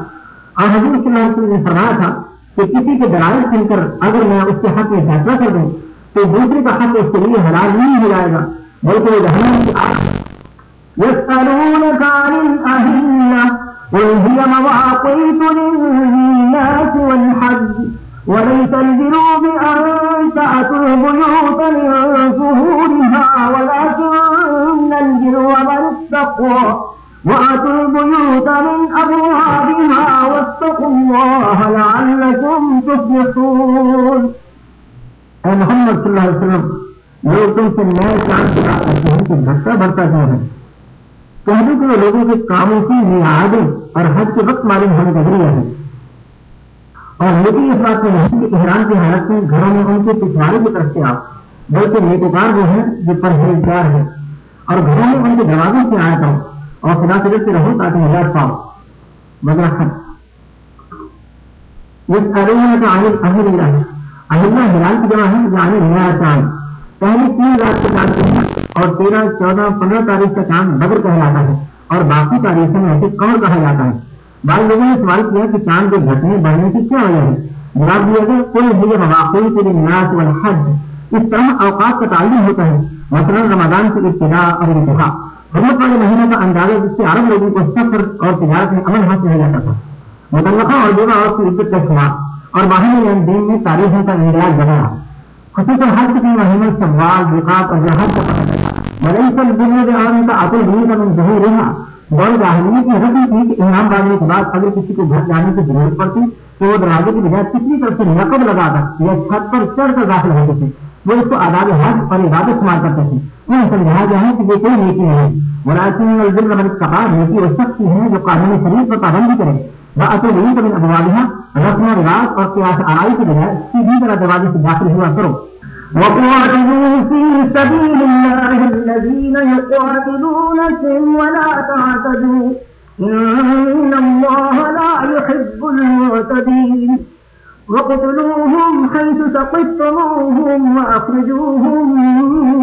اور حضرت صلی اللہ علیہ وسلم نے فرمایا تھا کہ کسی کے درائل سن کر اگر میں اس کے حق میں فیصلہ کر دوں، تو دوسرے کا حق اس کے لیے حلال نہیں ہو جائے گا، بلکہ وہ جہنم کی آگ يسألونك عن الأهلة قل هي مواقيت للناس والحج وليس البر بأن تأتوا البيوت من ظهورها ولكن البر من التقوى وأتوا البيوت من أبوابها واتقوا الله لعلكم تفلحون. اے محمد صلی اللہ علیہ وسلم لوگ تم سے نئے چاند کی بات کرتے ہیں کہ گھٹتا بڑھتا کیوں ہے کہہ دوں کہ وہ لوگوں کے کاموں کی نیادیں اور حج کے وقت معلوم ہونے کا ذریعہ ہے اور لیکن اس بات میں نہیں کہ احرام کی حالت میں گھروں میں ان کے پچھواڑے کی طرف سے آپ بلکہ نیکوکار وہ ہیں، جو پرہیزگار ہے اور گھروں میں ان کے دروازوں سے آیا کرو اور خدا سے سے رہو تاکہ نجات پاؤ۔ مگر یہ ارے کا عالم اہل اللہ ہے اہلیہ ہلال کی جمع ہے یعنی نیا چاند۔ پہلی تین رات کے چاند اور تیرہ چودہ پندرہ تاریخ کا چاند بدر کہلاتا ہے اور باقی تاریخوں میں ایسے کون کہا جاتا ہے؟ بعض لوگوں نے سوال کیا کہ چاند کے گھٹنے بڑھنے کی کیا وجہ ہے؟ جواب دیا گیا کوئی بھی مواقع کے لیے نیاز و حج اس طرح اوقات کا تعلیم ہوتا ہے۔ مثلاً رمضان کی ابتدا اور انتہا۔ حکومت والے مہینے کا اندازہ جس سے عرب لوگوں کو سفر اور تجارت میں عمل حاصل ہو جاتا تھا۔ متعلقہ اور بیوہ اور کی عزت کا شمار۔ اور باہمی لین دین میں تاریخوں کا انجاز بنا خصوصاً ہر کسی مہینے سوال وقاف اور جہاز کا پتہ چلا مدئی سے دنیا کے آنے کا عقل دین کا من ظہور رہا دور جاہلیے کی رسم تھی کہ انعام باندھنے کے بعد اگر کسی کو گھر جانے کی ضرورت پڑتی، تو وہ دروازے کی بجائے کسی طرف سے نقب لگا کر یا چھت پر چڑھ کر داخل ہوتے تھے وہ اس کو آداب حج اور عبادت استعمال کرتے تھے۔ انہیں سمجھایا گیا ہے کہ یہ کوئی نیکی نہیں مراثین الدل من کباب نیکی وہ سخت ہے جو قانون شریف پر پابندی کرے۔ وہ اصل نہیں کبھی ابوادیاں رسم و رواج اور آرائی کے بجائے سیدھی طرح دروازے سے داخل ہوا کرو۔ وقاتلوا في سبيل الله الذين يقاتلونكم ولا تعتدوا إن الله لا يحب المعتدين وقتلوهم حيث سقفتموهم وأخرجوهم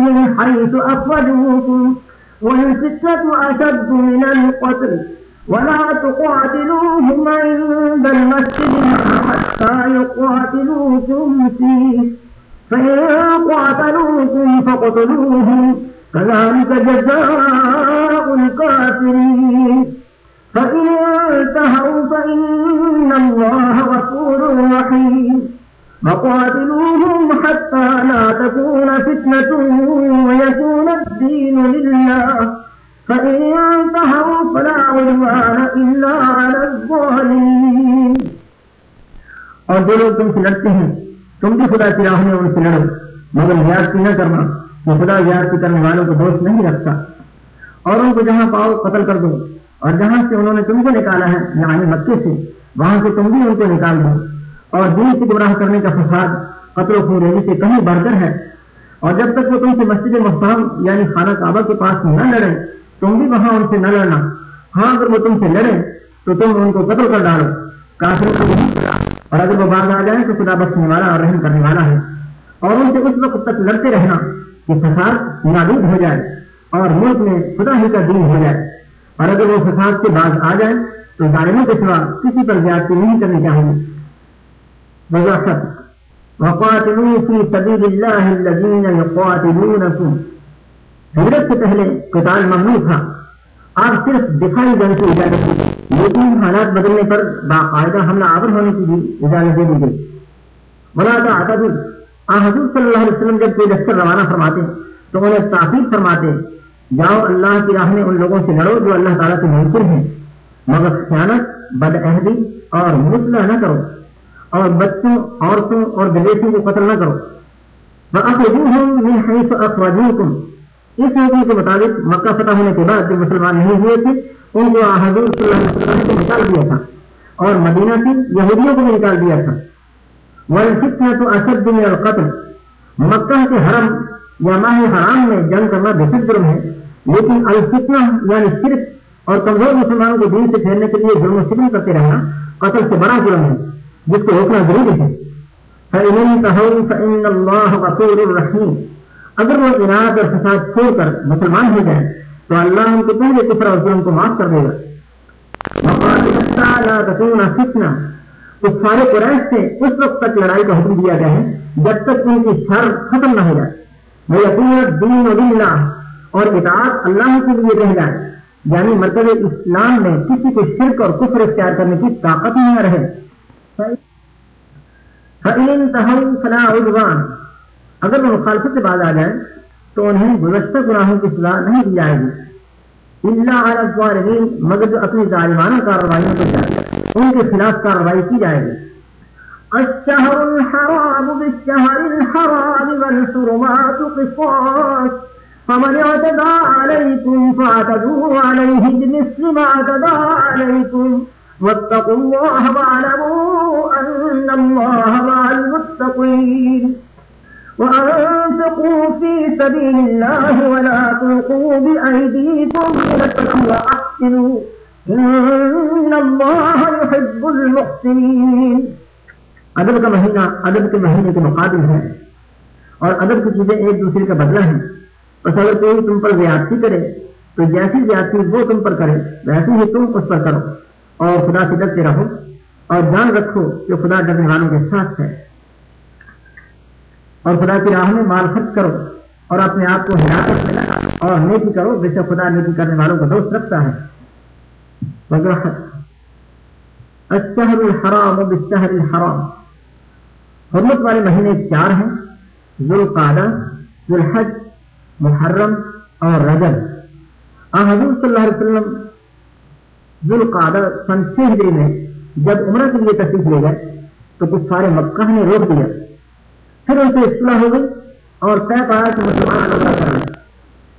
من حيث أخرجوكم والفتنة أشد من القتل ولا تقاتلوهم عند المسجد حتى يقاتلوكم فيه. فإن قاتلوكم فقتلوهم كذلك جزاء الكافرين. فإن انتهوا فإن الله غفور رحيم. وقاتلوهم حتى لا تكون فتنة ويكون الدين لله. فإن انتهوا فلا عدوان إلا على الظالمين. اور جو لوگ تم سے لڑتے ہیں، تم بھی خدا کی راہ میں ان سے لڑو، مگر زیادتی نہ کرنا وہ خدا زیادتی کرنے والوں کو دوست نہیں رکھتا۔ اور ان کو جہاں پاؤ قتل کر دو، اور جہاں سے انہوں نے تم کو نکالا ہے یعنی مکے سے، وہاں سے تم بھی ان کو نکال دو۔ اور دین سے گمراہ کرنے کا فساد، قتل و خون سے کہیں بڑھ کر ہے۔ اور جب تک وہ تم سے مسجد محترم یعنی خانہ کعبہ کے پاس نہ لڑے تم بھی وہاں ان سے نہ لڑنا۔ ہاں اگر وہ تم سے لڑے، تو تم ان کو قتل کر ڈالو۔ کافر کو اور اگر وہ باز آ جائے تو خدا بخشنے والا اور رحم کرنے والا ہے۔ اور ان سے اس وقت تک لڑتے رہنا کہ فساد نابود ہو جائے اور ملک میں خدا ہی کا دین ہو جائے۔ اور اگر وہ فساد کے بعد آ جائے تو ظالموں کے سوا کسی پر زیادتی نہیں کرنی چاہیے۔ وضاحت۔ وقاتلوا في سبيل الله الذين يقاتلونكم۔ ہجرت سے پہلے قتال ممنوع تھا۔ آپ صرف دفاعی جنگ کی اجازت دی لیکن حالات بدلنے پر باقاعدہ حملہ آور ہونے کی بھی اجازت دے دی گئی۔ بلا حضور صلی اللہ علیہ وسلم جب کوئی لشکر روانہ فرماتے تو انہیں تاخیر فرماتے جاؤ اللہ کی راہ میں ان لوگوں سے لڑو جو اللہ تعالیٰ کے منکر ہیں۔ مگر خیانت بد عہدی اور مسلح نہ کرو۔ اور بچوں، عورتوں اور گلیسوں کو قتل نہ کرو۔ اخرجوکم اس حکم کے مطابق مکہ فتح ہونے کے بعد جو مسلمان نہیں ہوئے تھے، ان کو حضور صلی اللہ علیہ وسلم کو نکال دیا تھا اور مدینہ سے یہودیوں کو بھی نکال دیا تھا۔ والفتنة تو اشد من القتل۔ مکہ کے حرم یا ماہ حرام میں جنگ کرنا بہت جرم ہے، لیکن الفتنہ یعنی صرف اور کمزور مسلمانوں کو دین سے پھیرنے کے لیے ظلم و ستم کرتے رہنا قتل سے بڑا جرم ہے، جس کو روکنا ضروری ہے۔ اگر وہ انعد اور فساد چھوڑ کر مسلمان ہو جائے، تو اللہ ان کے پہلے کفر اور ظلم کو معاف کر دے گا۔ فتنا اس سارے قریش سے اس وقت تک لڑائی کا حکم دیا گیا ہے، جب تک ان کی شر ختم نہ ہو جائے۔ وہ یقینت دین و دین اور اطاعت اللہ کے لیے رہ جائے یعنی مطلب اسلام میں کسی کو شرک اور کفر اختیار کرنے کی طاقت نہ رہے۔ فَإِن تَهَوْا فَلَا عُدْوَانَ۔ اگر وہ مخالفت سے بعد آ جائیں تو انہیں گزشتہ گناہوں کی سزا نہیں دی جائے گی۔ اللہ علیہ مگر جو اپنی ظالمانہ کارروائیوں کو جائے، ان کے خلاف کارروائی کی جائے گی۔ الشهر الحرام بالشهر الحرام والحرمات قصاص۔ فمن اعتدى عليكم فاعتدوا عليه بمثل ما اعتدى عليكم واتقوا الله واعلموا أن الله مع المتقين۔ وأنفقوا في سبيل الله ولا تلقوا بأيديكم إلى التقوى وأحسنوا إن الله يحب المحسنين ادب کا مہینہ ادب کے مہینے کے مقابل ہے اور ادب کی چیزیں ایک دوسرے کا بدلہ ہیں۔ بس اگر کوئی تم پر زیادتی کرے، تو جیسی زیادتی وہ تم پر کرے، ویسی ہی تم اس پر کرو۔ اور خدا سے ڈرتے رہو اور جان رکھو کہ خدا ڈرنے والوں کے ساتھ ہے۔ اور خدا کی راہ میں مال خرچ کرو اور اپنے آپ کو ہلاکت میں لگا اور نیکی کرو، بے شک خدا نیکی کرنے والوں کو دوست رکھتا ہے۔ الشہر الحرام بالشہر الحرام۔ حرمت والے مہینے چار ہیں، ذوالقعدہ، ذوالحج، محرم اور رجب۔ حضور صلی اللہ علیہ وسلم ذوالقعدہ سن چھ ہجری میں جب عمرہ کے لیے تشریف لے گئے تو کچھ سارے مکہ نے روک دیا۔ پھر ان سے اصلاح ہو گئی اور طے پایا کہ مسلمان عمرہ کر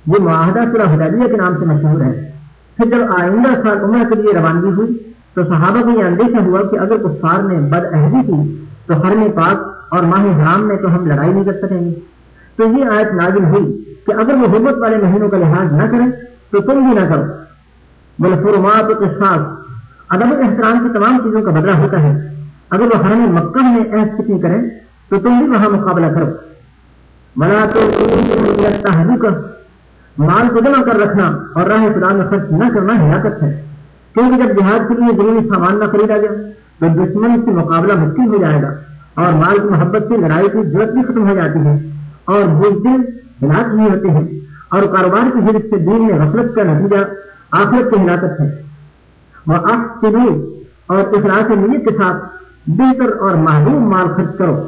یہ معاہدہ صلاح حدیبیہ کے نام سے مشہور ہے۔ پھر جب آئندہ سال عمرہ کے لیے روانگی ہوئی تو صحابہ کو یہ اندیشہ ہوا کہ اگر کفار نے بد عہدی کی تو حرم پاک اور ماہ حرام میں تو ہم لڑائی نہیں کر سکیں گے۔ تو یہ آیت نازل ہوئی کہ اگر وہ حرمت والے مہینوں کا لحاظ نہ کریں تو تم بھی نہ کرو۔ بلفرمات کے ساتھ ادب احترام کی تمام چیزوں کا بدلہ ہوتا ہے۔ اگر وہ حرم مکہ میں ایس کریں تو تم بھی وہاں مقابلہ کرو۔ بنا تو کا مال کو جمع کر رکھنا اور راہ خدا میں خرچ نہ کرنا ہلاکت ہے۔ کیونکہ جب جہاد کے لیے ضروری سامان نہ خریدا گیا تو دشمن سے مقابلہ مشکل ہو جائے گا اور مال کی محبت سے لڑائی کی ضرورت بھی ختم ہو جاتی ہے اور دل ہلاک نہیں ہوتے ہیں اور کاروبار کی حرف سے دین میں غفلت کا نتیجہ آخرت کی ہلاکت ہے۔ اور آپ سے اور اخلاص نیت کے ساتھ بہتر اور معلوم مال خرچ کرو۔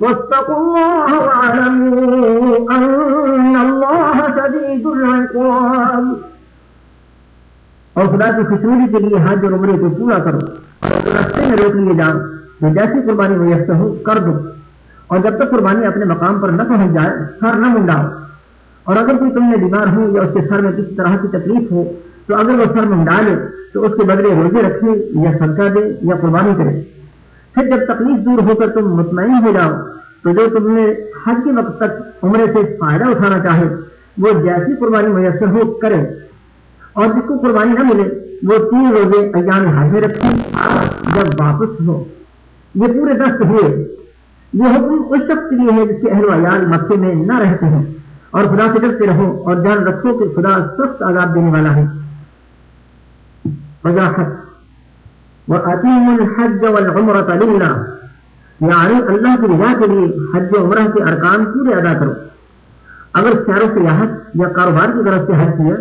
واتقوا الله واعلموا أن الله شديد العقاب. اور خدا کی خوشبوری کے لیے حج اور عمرے کو پورا کرو اور رستے میں روک لیے جاؤ جو جیسی قربانی میسر ہو کر دو۔ اور جب تک قربانی اپنے مقام پر نہ پہنچ جائے، سر نہ منڈاؤ۔ اور اگر کوئی تم نے بیمار ہو یا اس کے سر میں کسی طرح کی تکلیف ہو، تو اگر وہ سر منڈا لے، تو اس کے بدلے روزے رکھے یا صدقہ دے یا قربانی کرے۔ پھر جب تکلیف دور ہو کر تم مطمئن ہو جاؤ، تو جو تم نے حج کے وقت تک عمرے سے فائدہ اٹھانا چاہے، وہ جیسی قربانی میسر ہو کرے۔ اور جس کو قربانی نہ ملے، وہ تین روزے ایام حج میں رکھے، جب واپس ہو۔ یہ پورے دست ہوئے یہ حکم اس شخص کے لیے ہے جس کے اہل ویال مکے میں نہ رہتے ہیں۔ اور خدا سے ڈرتے رہو اور جان رکھو کہ خدا سخت آزاد دینے والا ہے۔ وضاحت وَأَتِيمُ الْحَجَّ وَالْعُمْرَةَ لِلَّهِ یعنی اللہ کی رضا کے لیے حج و عمرہ کے ارکان پورے ادا کرو۔ اگر سیر و سیاحت یا کاروبار کی طرف سے حج کیا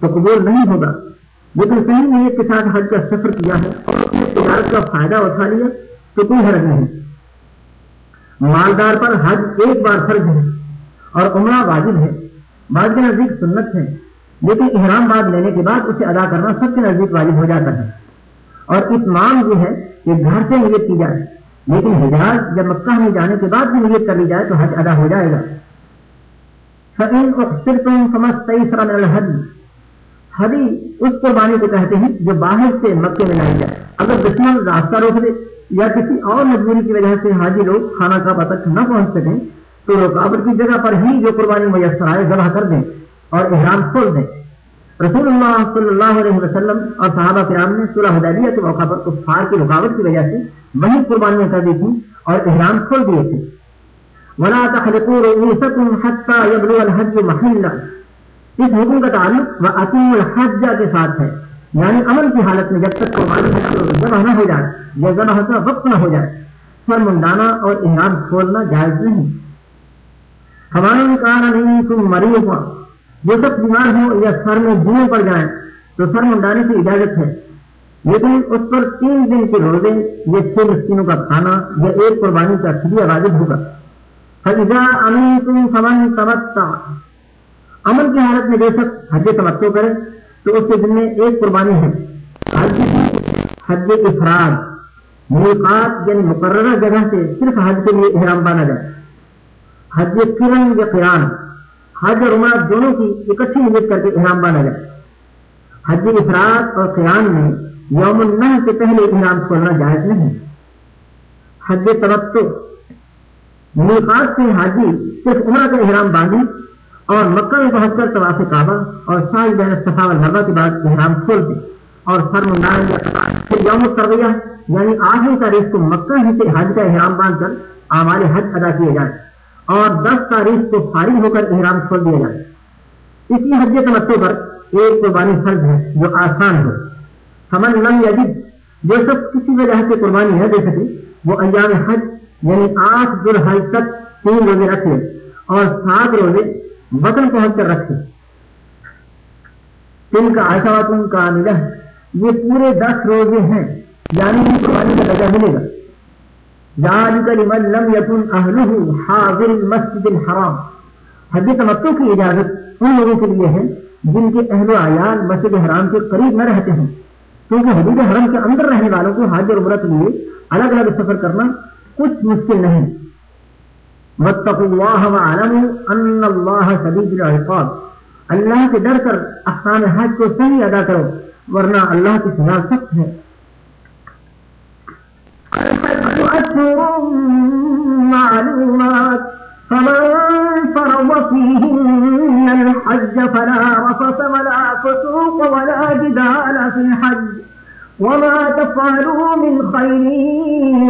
تو قبول نہیں ہوگا۔ لیکن صحیح نیت کے ساتھ حج کا سفر کیا ہے اور اپنے تجارت کا فائدہ اٹھا لیا تو کوئی حرج نہیں۔ مالدار پر حج ایک بار فرض ہے اور عمرہ واجب ہے۔ بعض کے نزدیک سنت ہے، لیکن احرام بعد لینے کے بعد اسے ادا کرنا سب کے نزدیک واجب ہو جاتا ہے۔ اور اتمام یہ ہے کہ گھر سے نیت کی جائے۔ لیکن حجاز جب مکہ میں جانے کے بعد بھی نیت کر لی جائے تو حج ادا ہو جائے گا۔ حدی اس قربانی کو کہتے ہیں جو باہر سے مکے میں لائی جائے۔ اگر دشمن راستہ روک دے یا کسی اور مجبوری کی وجہ سے حاجی لوگ کھانا کعبہ تک نہ پہنچ سکیں، تو رکاوٹ کی جگہ پر ہی جو قربانی میسر آئے ذبح کر دیں اور احرام کھول دیں۔ رسول اللہ صلی اللہ علیہ وسلم اور صحابہ کرام نے صلح حدیبیہ کے موقع پر کفار کی رکاوٹ کی وجہ سے وہی قربانیاں کر دی تھیں اور احرام کھول دیے تھے۔ ولا تحلقوا رؤوسكم حتى يبلغ الحج محله اس حکم کا تعلق وہ عطیم الحجہ کے ساتھ ہے۔ یعنی امن کی حالت میں جب تک قربانی ذبح نہ ہو جائے یا ذبح کا وقت نہ ہو جائے سر منڈانا اور احرام کھولنا جائز نہیں۔ ہمارے کہا نہیں تم مری جو سب بیمار ہو یا سر میں جوئیں پڑ جائیں، تو سر منڈانے کی اجازت ہے۔ لیکن اس پر تین دن کے روزے یا چھ مسکینوں کا کھانا یا ایک قربانی کا فریہ واجب ہوگا۔ فضا امین تم امن کی حالت میں بے شک حج تمتو کرے تو اس کے ذمے ایک قربانی ہے۔ حج حج افراد ملکات یعنی مقررہ جگہ سے صرف حج کے لیے احرام بانا جائے۔ حج کرن یا قرآن۔ حج اور عمرہ دونوں کی اکٹھی نیت کر کے احرام بانا جائے۔ حج افراد اور قیام میں یوم النح سے پہلے احرام کھولنا جائز نہیں۔ حج تبتو ملکات سے حاجی صرف عمرہ کا احرام باندھی اور مکہ میں پہنچ کر طواف کعبہ اور سائی بین صفا و کے بعد احرام کھول دے۔ اور سر منڈائیں پھر یوم ترویہ یعنی آخری تاریخ کو مکہ ہی سے حج کا احرام باندھ کر ہمارے حج ادا کیے جائے اور دس تاریخ کو فارغ ہو کر احرام کھول دیا جائے۔ اسی حج تمتو پر ایک قربانی فرض ہے جو آسان ہو سمن لم یجد، جو سب کسی وجہ سے قربانی نہ دے سکے، وہ ایام حج یعنی آٹھ دلحج تک تین روزے رکھ لے اور سات روزے وطن پہنچ کر رکھے۔ تن کا آشاواتن کا نگہ یہ پورے دس روزے ہیں یعنی قربانی کا درجہ ملے گا۔ ذالک لمن لم یکن اہلہ حاضر المسجد الحرام. حج تمتو کی اجازت ان لوگوں کے لیے ہے جن کے اہل و عیال مسجد حرام کے قریب نہ رہتے ہیں، کیونکہ حدود حرم کے اندر رہنے والوں کو حج اور عمرت لیے الگ الگ سفر کرنا کچھ مشکل نہیں۔ واتقوا الله واعلموا ان الله شديد العقاب۔ اللہ سے ڈر کر احکام حج کو صحیح ادا کرو، ورنہ اللہ کی سزا سخت ہے۔ معلومات فمن فرض فيهن الحج فلا رفث ولا فسوق ولا جدال في الحج وما تفعلوا من خير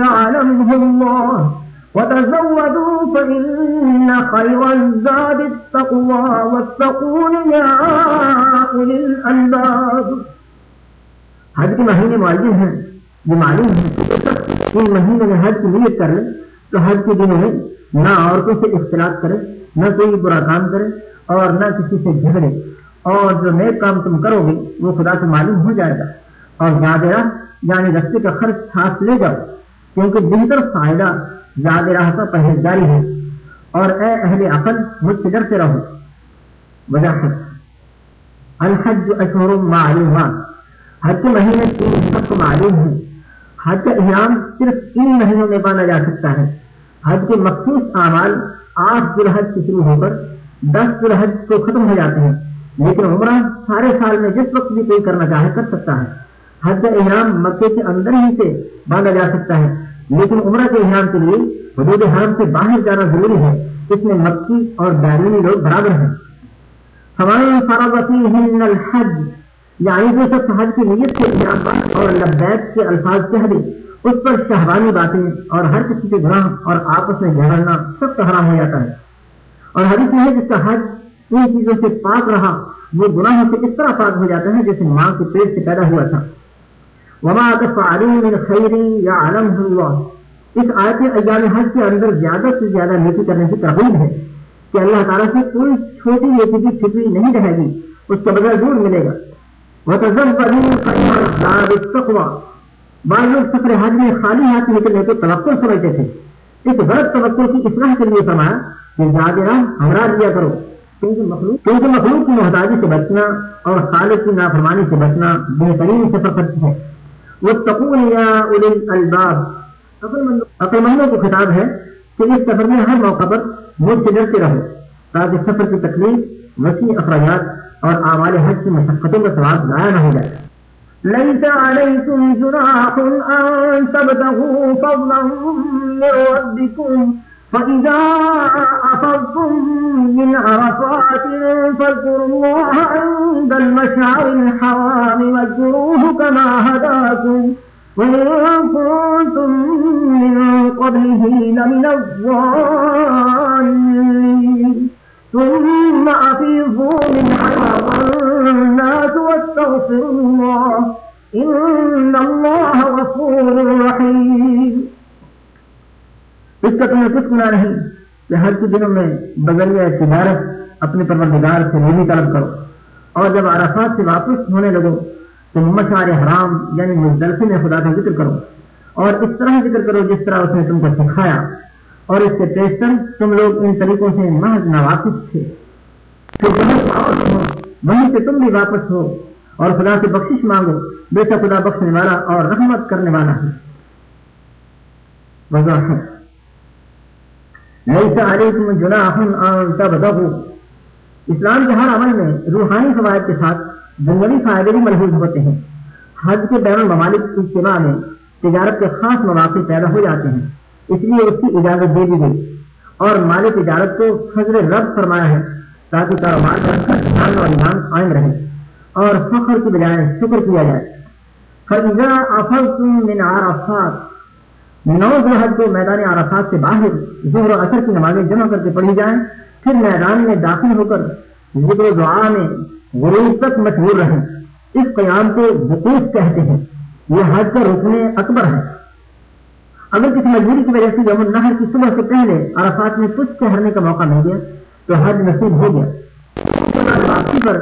يعلمه الله وتزودوا فإن خير الزاد التقوى والتقون يا أولي الألباب حج کے مہینے معلوم ہیں، یہ معلوم ہے ان مہینے میں حج کی نیت کر لیں تو حج کے دنوں میں نہ عورتوں سے اختلاف کرے، نہ کوئی برا کام کرے اور نہ کسی سے جھگڑے۔ اور جو نیک کام تم کرو گے، وہ خدا سے معلوم ہو جائے گا۔ اور زیادہ راہ یعنی رستے کا خرچ چھاس لے جاؤ، کیونکہ بہتر فائدہ یاد راہ کا پہلے ہے۔ اور اے اہل عقل، مجھ سے ڈرتے رہو۔ وضاحت الحج اشہر معلومات حج کے مہینے تین سب کو معلوم ہے حج کا احرام صرف تین مہینوں میں باندھا جا سکتا ہے۔ حج کے مخصوص اعمال آٹھ دلحج سے شروع ہو کر دس دلحج کو ختم ہو جاتے ہیں۔ لیکن عمرہ سارے سال میں جس وقت بھی کوئی کرنا چاہے کر سکتا ہے۔ حج کا احرام مکے کے اندر ہی سے باندھا جا سکتا ہے۔ لیکن عمرہ کے احرام کے لیے حدود حرم سے باہر جانا ضروری ہے۔ اس میں مکی اور بیرونی لوگ برابر ہیں۔ ہمارے فرض الحج یعنی جو شخص حج کی نیت سے اور لبیک کے الفاظ کہہ دے، اس پر شہبانی باتیں اور ہر کسی کے گناہ اور آپس میں جھگڑنا سب حرام ہو جاتا ہے۔ اور حدیث ہے جس کا حج ان چیزوں سے پاک رہا، وہ گناہوں سے اس طرح پاک ہو جاتا ہے جیسے ماں کے پیٹ سے پیدا ہوا تھا۔ وما من خیری یا علم اس آیت ایام حج کے اندر زیادہ سے زیادہ نیکی کرنے کی ترغیب ہے کہ اللہ تعالیٰ سے کوئی چھوٹی نیکی کی چھپی نہیں رہے گی، اس کا بدل دور ملے گا۔ بعض لوگ سفر حج میں خالی ہاتھ نکلنے کو توقع سمجھتے تھے۔ اس غلط توقع کی اصلاح کے لیے فرمایا کہ زیادہ ہمراہ دیا کرو۔ کیونکہ مخلوق کی محتاجی سے بچنا اور خالق کی نافرمانی سے بچنا بہترین سفر کرتی ہے۔ وہ تقول یا الباب عقل مندوں کو خطاب ہے کہ اس سفر میں ہر موقع پر مجھ سے ڈرتے رہو تاکہ سفر کی تکلیف وسیع اخراجات اور آمال حج کی مشقتوں کا سوال ضائع نہ ہو جائے ليس عليكم جناح أن تبتغوا فضلا من ربكم فإذا أفضتم من عرفات فاذكروا الله عند المشعر الحرام واذكروه كما هداكم وإن كنتم من قبله لمن الظالمين ثم أفيضوا من عرفات الناس واستغفروا الله إن الله غفور رحيم. اس کا تمہیں کچھ گنا نہیں کہ ہر کے دنوں میں بغیر تجارت اپنے پروردگار سے روزی طلب کرو اور جب عرفات سے واپس ہونے لگو تو مشعر حرام یعنی مزدلفی میں خدا کا ذکر کرو اور اس طرح ذکر کرو جس طرح اس نے تم کو سکھایا اور اس سے پیشتر تم لوگ ان طریقوں سے محض ناواقف تھے۔ وہیں سے تم بھی واپس ہو اور خدا سے بخشش مانگو۔ بے شک خدا بخشنے والا اور رحمت کرنے والا ہے۔ وضاحت۔ اسلام کے ہر عمل میں روحانی فوائد کے ساتھ جنگلی فائدے بھی محفوظ ہوتے ہیں۔ حج کے بین الممالک اجتماع میں تجارت کے خاص مواقع پیدا ہو جاتے ہیں۔ اس لیے اس کی اجازت دے دی گئی۔ اور مال تجارت کو فضل رب فرمایا ہے، تاکہ کاروبار کا اور ایمان قائم رہے اور فخر کی بجائے شکر کیا جائے۔ من عرفات نو ذہد کو میدان عرفات سے باہر ظہر و اثر کی نمازیں جمع کر کے پڑھی جائیں، پھر میدان میں داخل ہو کر ذکر و دعا میں غروب تک مشہور رہیں۔ اس قیام کو وقوف کہتے ہیں۔ یہ حج کا رکن اکبر ہے۔ اگر کسی مجبوری کی وجہ سے یوم النہر کی صبح سے پہلے عرفات میں کچھ ٹھہرنے کا موقع مل گیا، تو حج نصیب ہو گیا۔ واپسی پر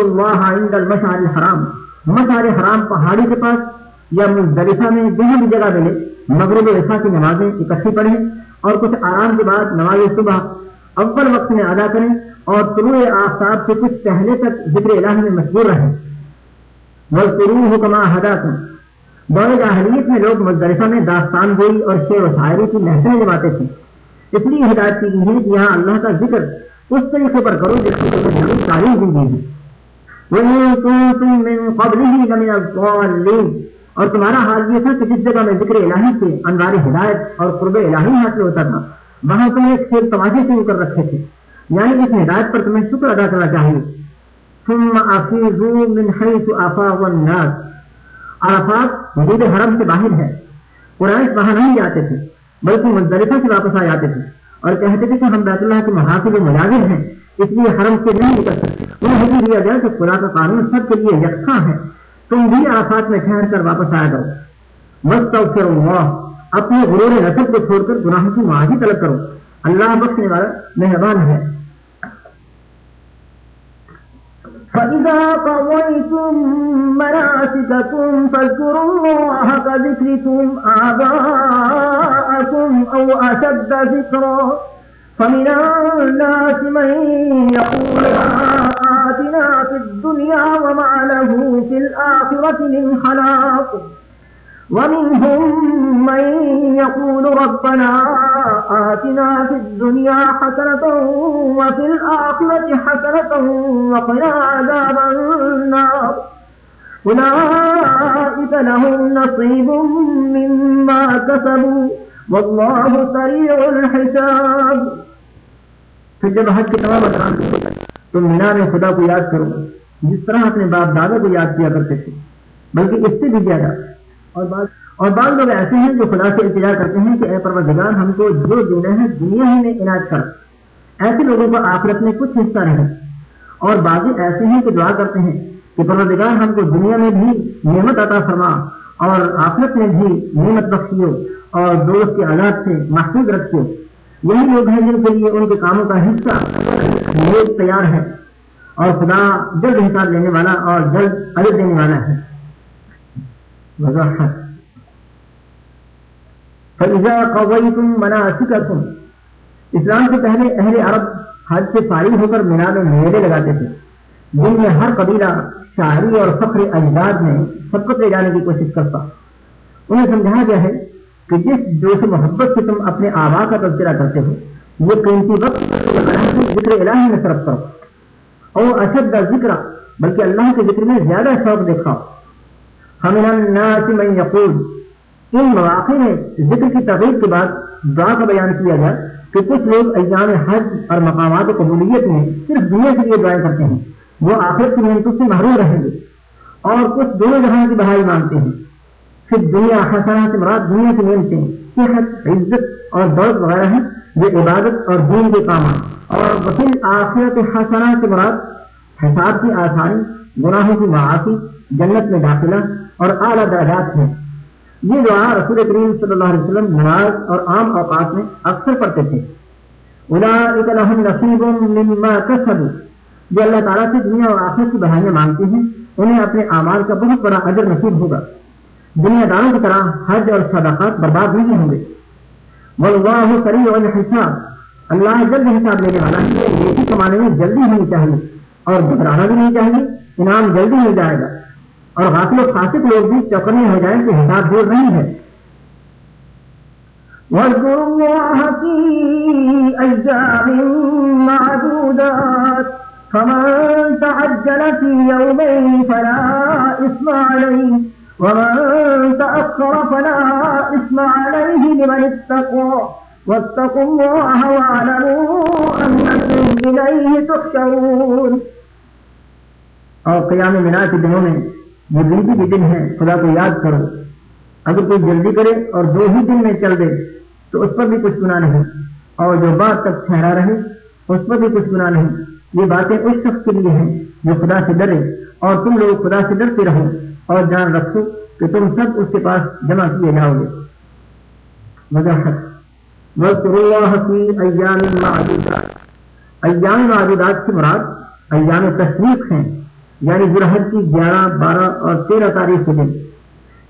اللہ عند المشعر الحرام، مشعر حرام پہاڑی کے پاس یا مزدلفہ میں جہاں بھی جگہ ملے، مغرب عشاء کی نمازیں اکٹھی پڑھیں اور کچھ آرام کے بعد نماز صبح اول وقت میں ادا کریں اور طلوع آفتاب سے کچھ پہلے تک ذکر الہی میں مشغول رہیں۔ وہ شروع حکما ہدا دور جاہلیت میں لوگ مزدلفہ میں داستان گوئی اور شعر و شاعری کی محفلیں جماتے تھے اس لیے ہدایت کی گئی ہے کہ یہاں اللہ کا ذکر اس طریقے پر کرو جس کی تمہیں تعلیم دی گئی ہے۔ اور تمہارا حال یہ تھا کہ جس جگہ میں ذکر الہی سے انوار ہدایت اور قرب الہی حاصل ہوتا تھا، وہاں تم ایک شیر تماشے شروع کر رکھے تھے۔ یعنی اس ہدایت پر تمہیں شکر ادا کرنا چاہیے۔ ثم من حیث افاض الناس۔ عرفات حدود حرم سے باہر ہے قرآن وہاں نہیں جاتے تھے، بلکہ مزدلفہ سے واپس آ جاتے تھے اور کہتے تھے کہ ہم بیت اللہ کے محافظ ملازم ہیں، اس لیے حرم سے نہیں نکل سکتے۔ انہیں حکم دیا گیا کہ خدا کا قانون سب کے لیے یکساں ہے تم بھی آفات میں ٹھہر کر واپس آیا کرو۔ مست اللہ اپنے غرور نسل کو چھوڑ کر گناہ کی معافی طلب کرو۔ اللہ بخشنے والا مہربان ہے۔ فإذا قضيتم مناسككم فاذكروا الله كذكركم آباءكم أو أشد ذكرا فمن الناس من يقول آتنا في الدنيا وما له في الآخرة من خلاق ومنهم من يقول ربنا آتنا في الدنيا حسنة وفي الآخرة حسنة وقنا عذاب النار. أولئك لهم نصيب مما كسبوا والله سريع الحساب. پھر جب حج کے تمام ارکان تم مینا میں خدا کو یاد کرو، جس طرح اپنے باپ دادا کو یاد کیا کرتے تھے، بلکہ اس سے بھی زیادہ اور بعض اور بعض لوگ ایسے ہیں جو خدا سے التجا کرتے ہیں کہ اے پروردگار، ہم کو جو دینا ہے دنیا ہی میں علاج کر۔ ایسے لوگوں کو آخرت میں کچھ حصہ رہے۔ اور بعض ایسے ہیں کہ دعا کرتے ہیں کہ پروردگار، ہم کو دنیا میں بھی نعمت عطا فرما اور آخرت میں بھی نعمت بخشیو اور دوست کے آزاد سے محفوظ رکھیو۔ یہی لوگ ہیں جن کے لیے ان کے کاموں کا حصہ لوگ تیار ہے اور خدا جلد حساب لینے والا اور جلد اجر دینے والا ہے۔ وضاحت فضا قوی تم منا اسلام سے پہلے اہل عرب حج سے فارغ ہو کر مینا میں میلے لگاتے تھے۔ جن میں ہر قبیلہ شاعری اور فخر اجداد میں سب لے جانے کی کوشش کرتا۔ انہیں سمجھایا گیا ہے کہ جس جوش محبت سے تم اپنے آبا کا تذکرہ کرتے ہو یہ قیمتی وقت ذکر الہی میں صرف کرو۔ اور اشد ذکر، بلکہ اللہ کے ذکر میں زیادہ شوق دیکھا ہمیں من یقول۔ ان مواقع میں ذکر کی تقریب کے بعد دعا کا بیان کیا گیا کہ کچھ لوگ ایام حج اور مقامات قبولیت میں صرف دنیا کے لیے دعائیں کرتے ہیں۔ وہ آخر کی محنتوں سے محروم رہیں گے۔ اور کچھ دونوں جہاں کی بہائی مانگتے ہیں۔ پھر دنیا حسنا سے مراد دنیا کی محنتیں صحت عزت اور دولت وغیرہ ہیں جو عبادت اور دین کے کام اور وکیل آخرت حسنا سے مراد حساب کی آسانی، گناہوں کی معافی، جنت میں داخلہ اور اعلیٰ درجات ہیں۔ یہ دعا رسول کریم صلی اللہ علیہ وسلم نماز اور عام اوقات میں اکثر پڑھتے تھے۔ نصیب مما جو اللہ تعالیٰ سے دنیا اور آخر کی بڑھائیاں مانگتے ہیں، انہیں اپنے اعمال کا بہت بڑا اجر نصیب ہوگا۔ دنیا داروں کی طرح حج اور صدقات برباد نہیں ہوں گے۔ واللہ سریع الحساب۔ اللہ جلد حساب لینے والا ہے۔ نیکی کمانے میں جلدی ہونی چاہیے اور گھبرانا بھی نہیں چاہیے، انعام جلدی مل جائے گا۔ اور غافل و فاسق لوگ بھی چوکنے ہو جائیں کہ حساب دور نہیں ہے۔ واذكروا الله في أيام معدودات فمن تعجل في يومين فلا إثم عليه ومن تأخر فلا إثم عليه لمن اتقى واتقوا الله واعلموا أنكم إليه تحشرون۔ اور قیام منا کے دنوں میں یہ کے دن ہے خدا کو یاد کرو۔ اگر کوئی جلدی کرے اور دو ہی دن میں چل دے، تو اس پر بھی کچھ گنا نہیں۔ اور جو بات تک ٹھہرا رہے، اس پر بھی کچھ گنا نہیں۔ یہ باتیں اس شخص کے لیے ہیں جو خدا سے ڈرے۔ اور تم لوگ خدا سے ڈرتے رہو۔ اور جان رکھو کہ تم سب اس کے پاس جمع کیے جاؤ گے ایام معدودات۔ کی مراد ایام تصویر ہیں۔ یعنی برہد کی گیارہ، بارہ اور تیرہ تاریخ کے دن۔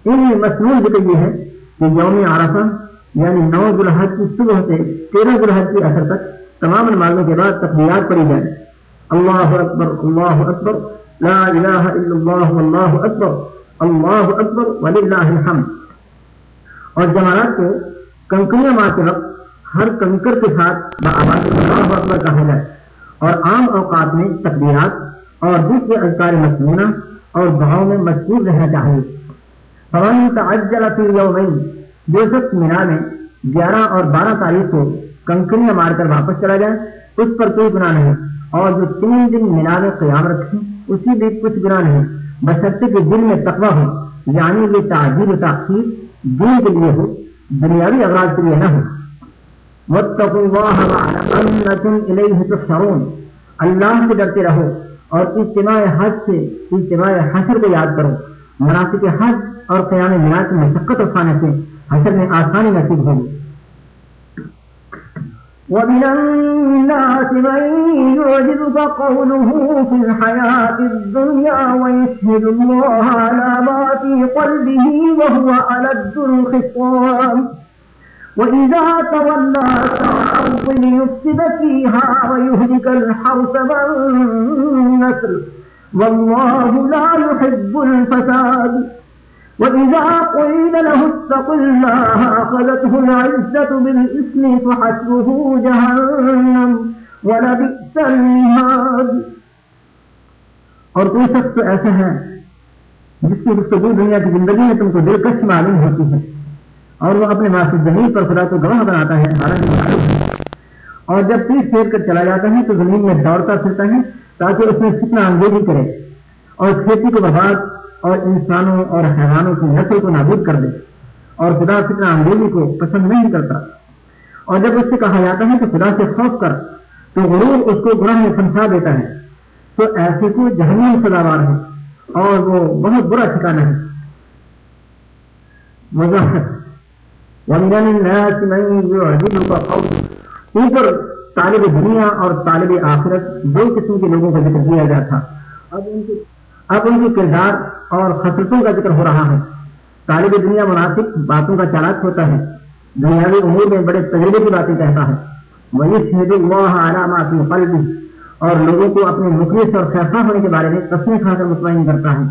ان میں مصنوع ذکر یہ ہے کہ یوم عرفہ یعنی نو گلحد کی صبح سے تیرہ گلحد کی اثر تک تمام نمازوں کے بعد تقریبات پڑی جائے اللہ اکبر اللہ اکبر، لا الہ الا اللہ، واللہ اکبر، اللہ اکبر، وللہ الحمد۔ اور جماعت کو کنکریاں مار کے وقت ہر کنکر کے ساتھ بآباد اللہ اکبر کہا جائے اور عام اوقات میں تقریرات اور دوسرے اذکار مصنوعہ اور دعاؤں میں مشہور رہنا چاہیے۔ فوائن تعجل فی یومین، جو شخص مینا میں گیارہ اور بارہ تاریخ کو کنکریاں مار کر واپس چلا جائے، اس پر کوئی گناہ نہیں۔ اور جو تین دن مینا میں قیام رکھے، اسی بھی کچھ گناہ نہیں۔ بشرطے کے دل میں تقوی ہو یعنی یہ تعجیل و تاخیر دین کے لیے ہو، دنیاوی اغراض کے لیے نہ ہو۔ واتقوا اللہ وعلم الیہ تحشرون۔ اللہ سے ڈرتے رہو۔ اور اجتماع حج سے اجتماع حشر کو یاد کرو۔ مناسب حج اور قیام مشقت اٹھانے سے حشر میں آسانی نصیب ہوگی۔ ومن الناس من يعجبك قوله في الحياة الدنيا ويشهد الله على ما في قلبه وهو ألد الخصام وإذا تولى سعرض ليفسد فيها ويهلك الحرس والنسل والله لا يحب الفساد وإذا قيل له اتق الله أخذته العزة بالإسم فحسبه جهنم ولبئس المهاد اور کوئی شخص تو ایسا ہے جس کی گفتگو دنیا کی زندگی میں تم کو دلکش معلوم ہوتی ہے اور وہ اپنے معاشی زمین پر خدا کو گواہ بناتا ہے حالانکہ اور جب پیس پھیر کر چلا جاتا ہے تو زمین میں دوڑتا پھرتا ہے تاکہ اس میں فتنا انگیزی کرے اور کھیتی کو برباد اور انسانوں اور حیوانوں کی نسل کو نابود کر دے۔ اور خدا فتنا انگیزی کو پسند نہیں کرتا۔ اور جب اس سے کہا جاتا ہے کہ خدا سے خوف کر، تو غرور اس کو گناہ میں پھنسا دیتا ہے۔ تو ایسے کو جہنم سزاوار ہے اور وہ بہت برا ٹھکانا ہے۔ اوپر طالب دنیا اور طالب آخرت دو قسم کے لوگوں کا ذکر کیا گیا تھا۔ اب ان کے اب ان کے کردار اور خصلتوں کا ذکر ہو رہا ہے۔ طالب دنیا مناسب باتوں کا چالاک ہوتا ہے۔ دنیاوی امور میں بڑے تجربے کی باتیں کہتا ہے۔ وہی شہد اللہ علامات قلب اور لوگوں کو اپنے مخلص اور فیصلہ ہونے کے بارے میں قسمیں کھا کر مطمئن کرتا ہے۔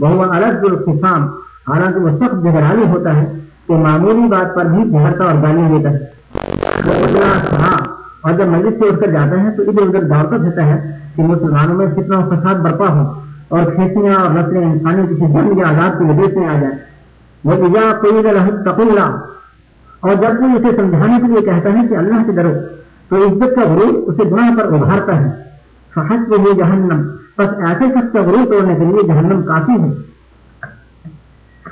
وہ الگ الخصام۔ حالانکہ وہ سخت جگرالی ہوتا ہے۔ کہ معمولی بات پر بھی جھڑتا اور گالی دیتا ہے۔ ہاں اور جب مسجد سے اٹھ کر جاتا ہے تو ادھر ادھر دوڑتا رہتا ہے کہ مسلمانوں میں کتنا فساد برپا ہو اور کھیتیاں اور نسلیں انسانی کسی جنگ یا آزاد کی وجہ سے آ جائے وہ ایجا کوئی تقلا اور جب کوئی اسے سمجھانے کے لیے کہتا ہے کہ اللہ کے ڈرو، تو عزت کا غروب اسے گناہ پر ابھارتا ہے۔ فحس کے لیے جہنم۔ بس ایسے شخص کا غروب توڑنے کے لیے جہنم کافی ہے۔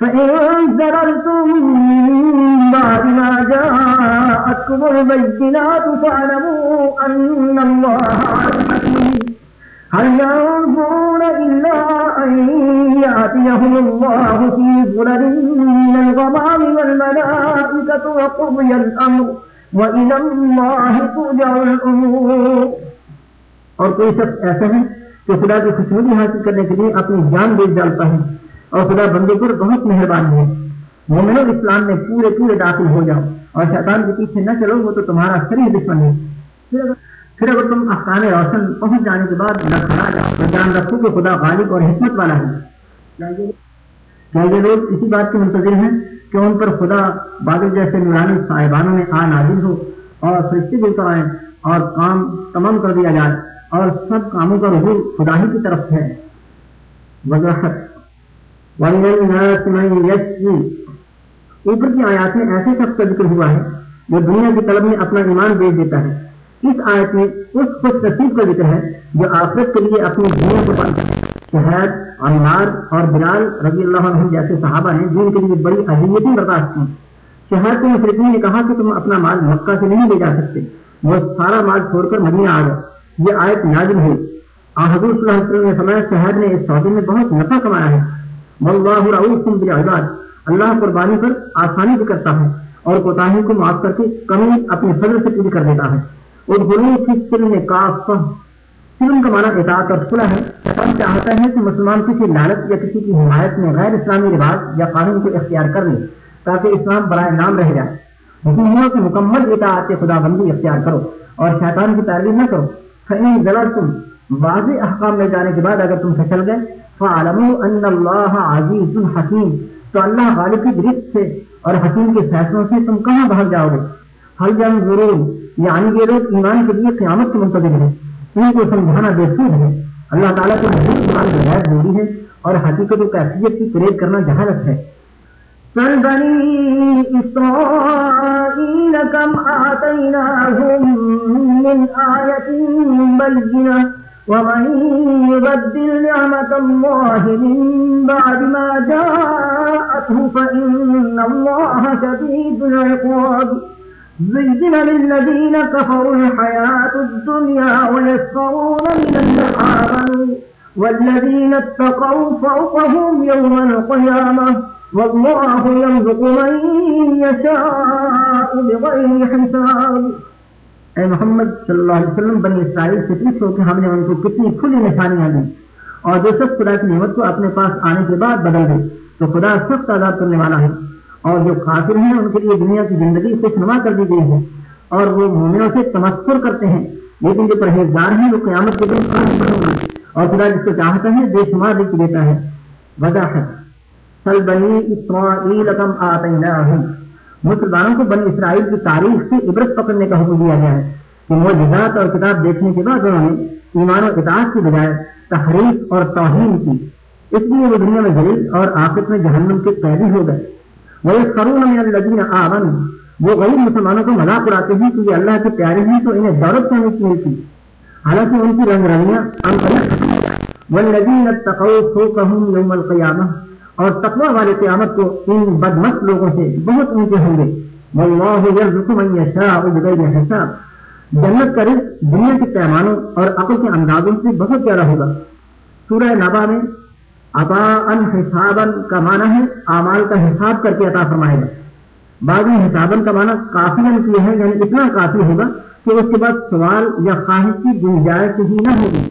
فإن زررتم بعد ما جاءتكم البينات فاعلموا أن الله هل ينظرون إلا أن يأتيهم الله في ظلل من الغمام والملائكة وقضي الأمر وإلى الله ترجع الأمور اور کوئی شخص ایسا ہے کہ خدا کی خوشبودی حاصل کرنے کے لیے اپنی جان بیچ ڈالتا ہے اور خدا بندے پر بہت مہربان ہے۔ مومنو اسلام میں پورے پورے داخل ہو جاؤ اور شیطان کے پیچھے نہ چلو، وہ تو تمہارا شریح دشمن ہے۔ پھر اگر تم افغان روشن پہنچ جانے کے بعد نہ کھڑا جاؤ، تو جان رکھو کہ خدا غالب اور حکمت والا ہے۔ کیا یہ لوگ اسی بات کے منتظر ہیں کہ ان پر خدا بادل جیسے نورانی صاحبانوں میں آ نازل ہو اور فرشتے بھی کرائیں اور کام تمام کر دیا جائے اور سب کاموں کا رجوع خدا ہی کی طرف ہے۔ وضاحت اوپر کی آیات میں ایسے شخص کا ذکر ہوا ہے جو دنیا کی طلب میں اپنا ایمان بیچ دیتا ہے۔ اس آیت میں اس خوش نصیب کا ذکر ہے جو آخرت کے لیے اپنی دنیا کو شہد، انار اور بلال رضی اللہ عنہ جیسے صحابہ ہیں، جن کے لیے بڑی اہمیتیں برداشت کی۔ شہر کے مشرقین نے کہا کہ تم اپنا مال مکہ سے نہیں لے جا سکتے۔ وہ سارا مال چھوڑ کر مدینہ آ گئے۔ یہ آیت نازل ہوئی۔ حضور صلی اللہ علیہ وسلم نے فرمایا شہر نے اس سودے میں بہت نفع کمایا ہے۔ واللہ رؤوف بالعباد۔ اللہ قربانی پر آسانی بھی کرتا ہے اور کوتاہی کو معاف کر کے کمی اپنے فضل سے پوری کر دیتا ہے۔ اور غلو کی سلم کاف سلم کا معنی اطاعت اور صلح ہے۔ شیطان چاہتا ہے کہ مسلمان کسی لالت یا کسی کی حمایت میں غیر اسلامی رواج یا قانون کو اختیار کر لے تاکہ اسلام برائے نام رہ جائے۔ حکومتوں کی مکمل اطاعت خدا بندی اختیار کرو اور شیطان کی تعلیم نہ کرو۔ فإن ذلر تم واضح احکام میں جانے کے بعد اگر تم پھسل گئے فعلموا ان اللہ عزیز حکیم۔ تو اللہ غالب کی درست سے اور حکیم کے فیصلوں سے تم کہاں بھاگ جاؤ گے؟ حل جنگ ضرور یعنی یہ لوگ ایمان کے لیے قیامت کے منتظر ہیں۔ ان کو سمجھانا دیکھتے ہے۔ اللہ تعالیٰ کو محبوب ایمان بغیر ضروری ہے اور حقیقت و کیفیت کی پریڈ کرنا جہالت ہے۔ سن بني إسرائيل كم آتيناهم من آية بينة ومن يبدل نعمة الله من بعد ما جاءته فإن الله شديد العقاب زين للذين كفروا الحياة الدنيا من آمنوا والذين اتقوا فوقهم يوم القيامة والله يرزق من يشاء بغير حساب اے محمد صلی اللہ علیہ وسلم، بنی اسرائیل سے پوچھو کہ ہم نے ان کو کتنی کھلی نشانیاں دی اور جو سب خدا کی نعمت کو اپنے پاس آنے کے بعد بدل دے، تو خدا سخت آزاد کرنے والا ہے۔ اور جو کافر ہیں، ان کے لیے دنیا کی زندگی خوش نما کر دی گئی ہے۔ اور وہ مومنوں سے تمسر کرتے ہیں۔ لیکن جو پرہیزگار ہیں، وہ قیامت کے دن اور خدا جس کو چاہتا ہے، بے شمار رک دیتا ہے۔ وضاحت۔ سل بنی اسرائیل کم آتیناہم۔ مسلمانوں کو بنی اسرائیل کی تاریخ سے عبرت پکڑنے کا حکم دیا گیا ہے کہ معجزات اور کتاب دیکھنے کے بعد انہوں نے ایمان و اطاعت کی بجائے تحریف اور توہین کی۔ اس لیے وہ دنیا میں غریب اور آفت میں جہنم کے قیدی ہو گئے۔ وہ اس قرون میں الدین آمن وہ غریب مسلمانوں کو مذاق اڑاتے ہیں کہ یہ اللہ کے پیارے ہیں تو انہیں دولت کرنے کی ملتی؟ حالانکہ ان کی رنگ رنگیاں وہ لگی تقو یوم القیامہ اور تقوی والے قیامت کو ان بدمست لوگوں سے بہت اونچے ہوں گے۔ واللہ یرزق من یشاء بغیر حساب۔ جنت کا رزق دنیا کے پیمانوں اور عقل کے اندازوں سے بہت زیادہ ہوگا۔ سورہ نبا میں عطا ان حسابن کا معنی ہے اعمال کا حساب کر کے عطا فرمائے گا۔ بعض میں حسابن کا معنی کافی کیا ہے یعنی اتنا کافی ہوگا کہ اس کے بعد سوال یا خواہش کی گنجائش ہی نہ ہوگی۔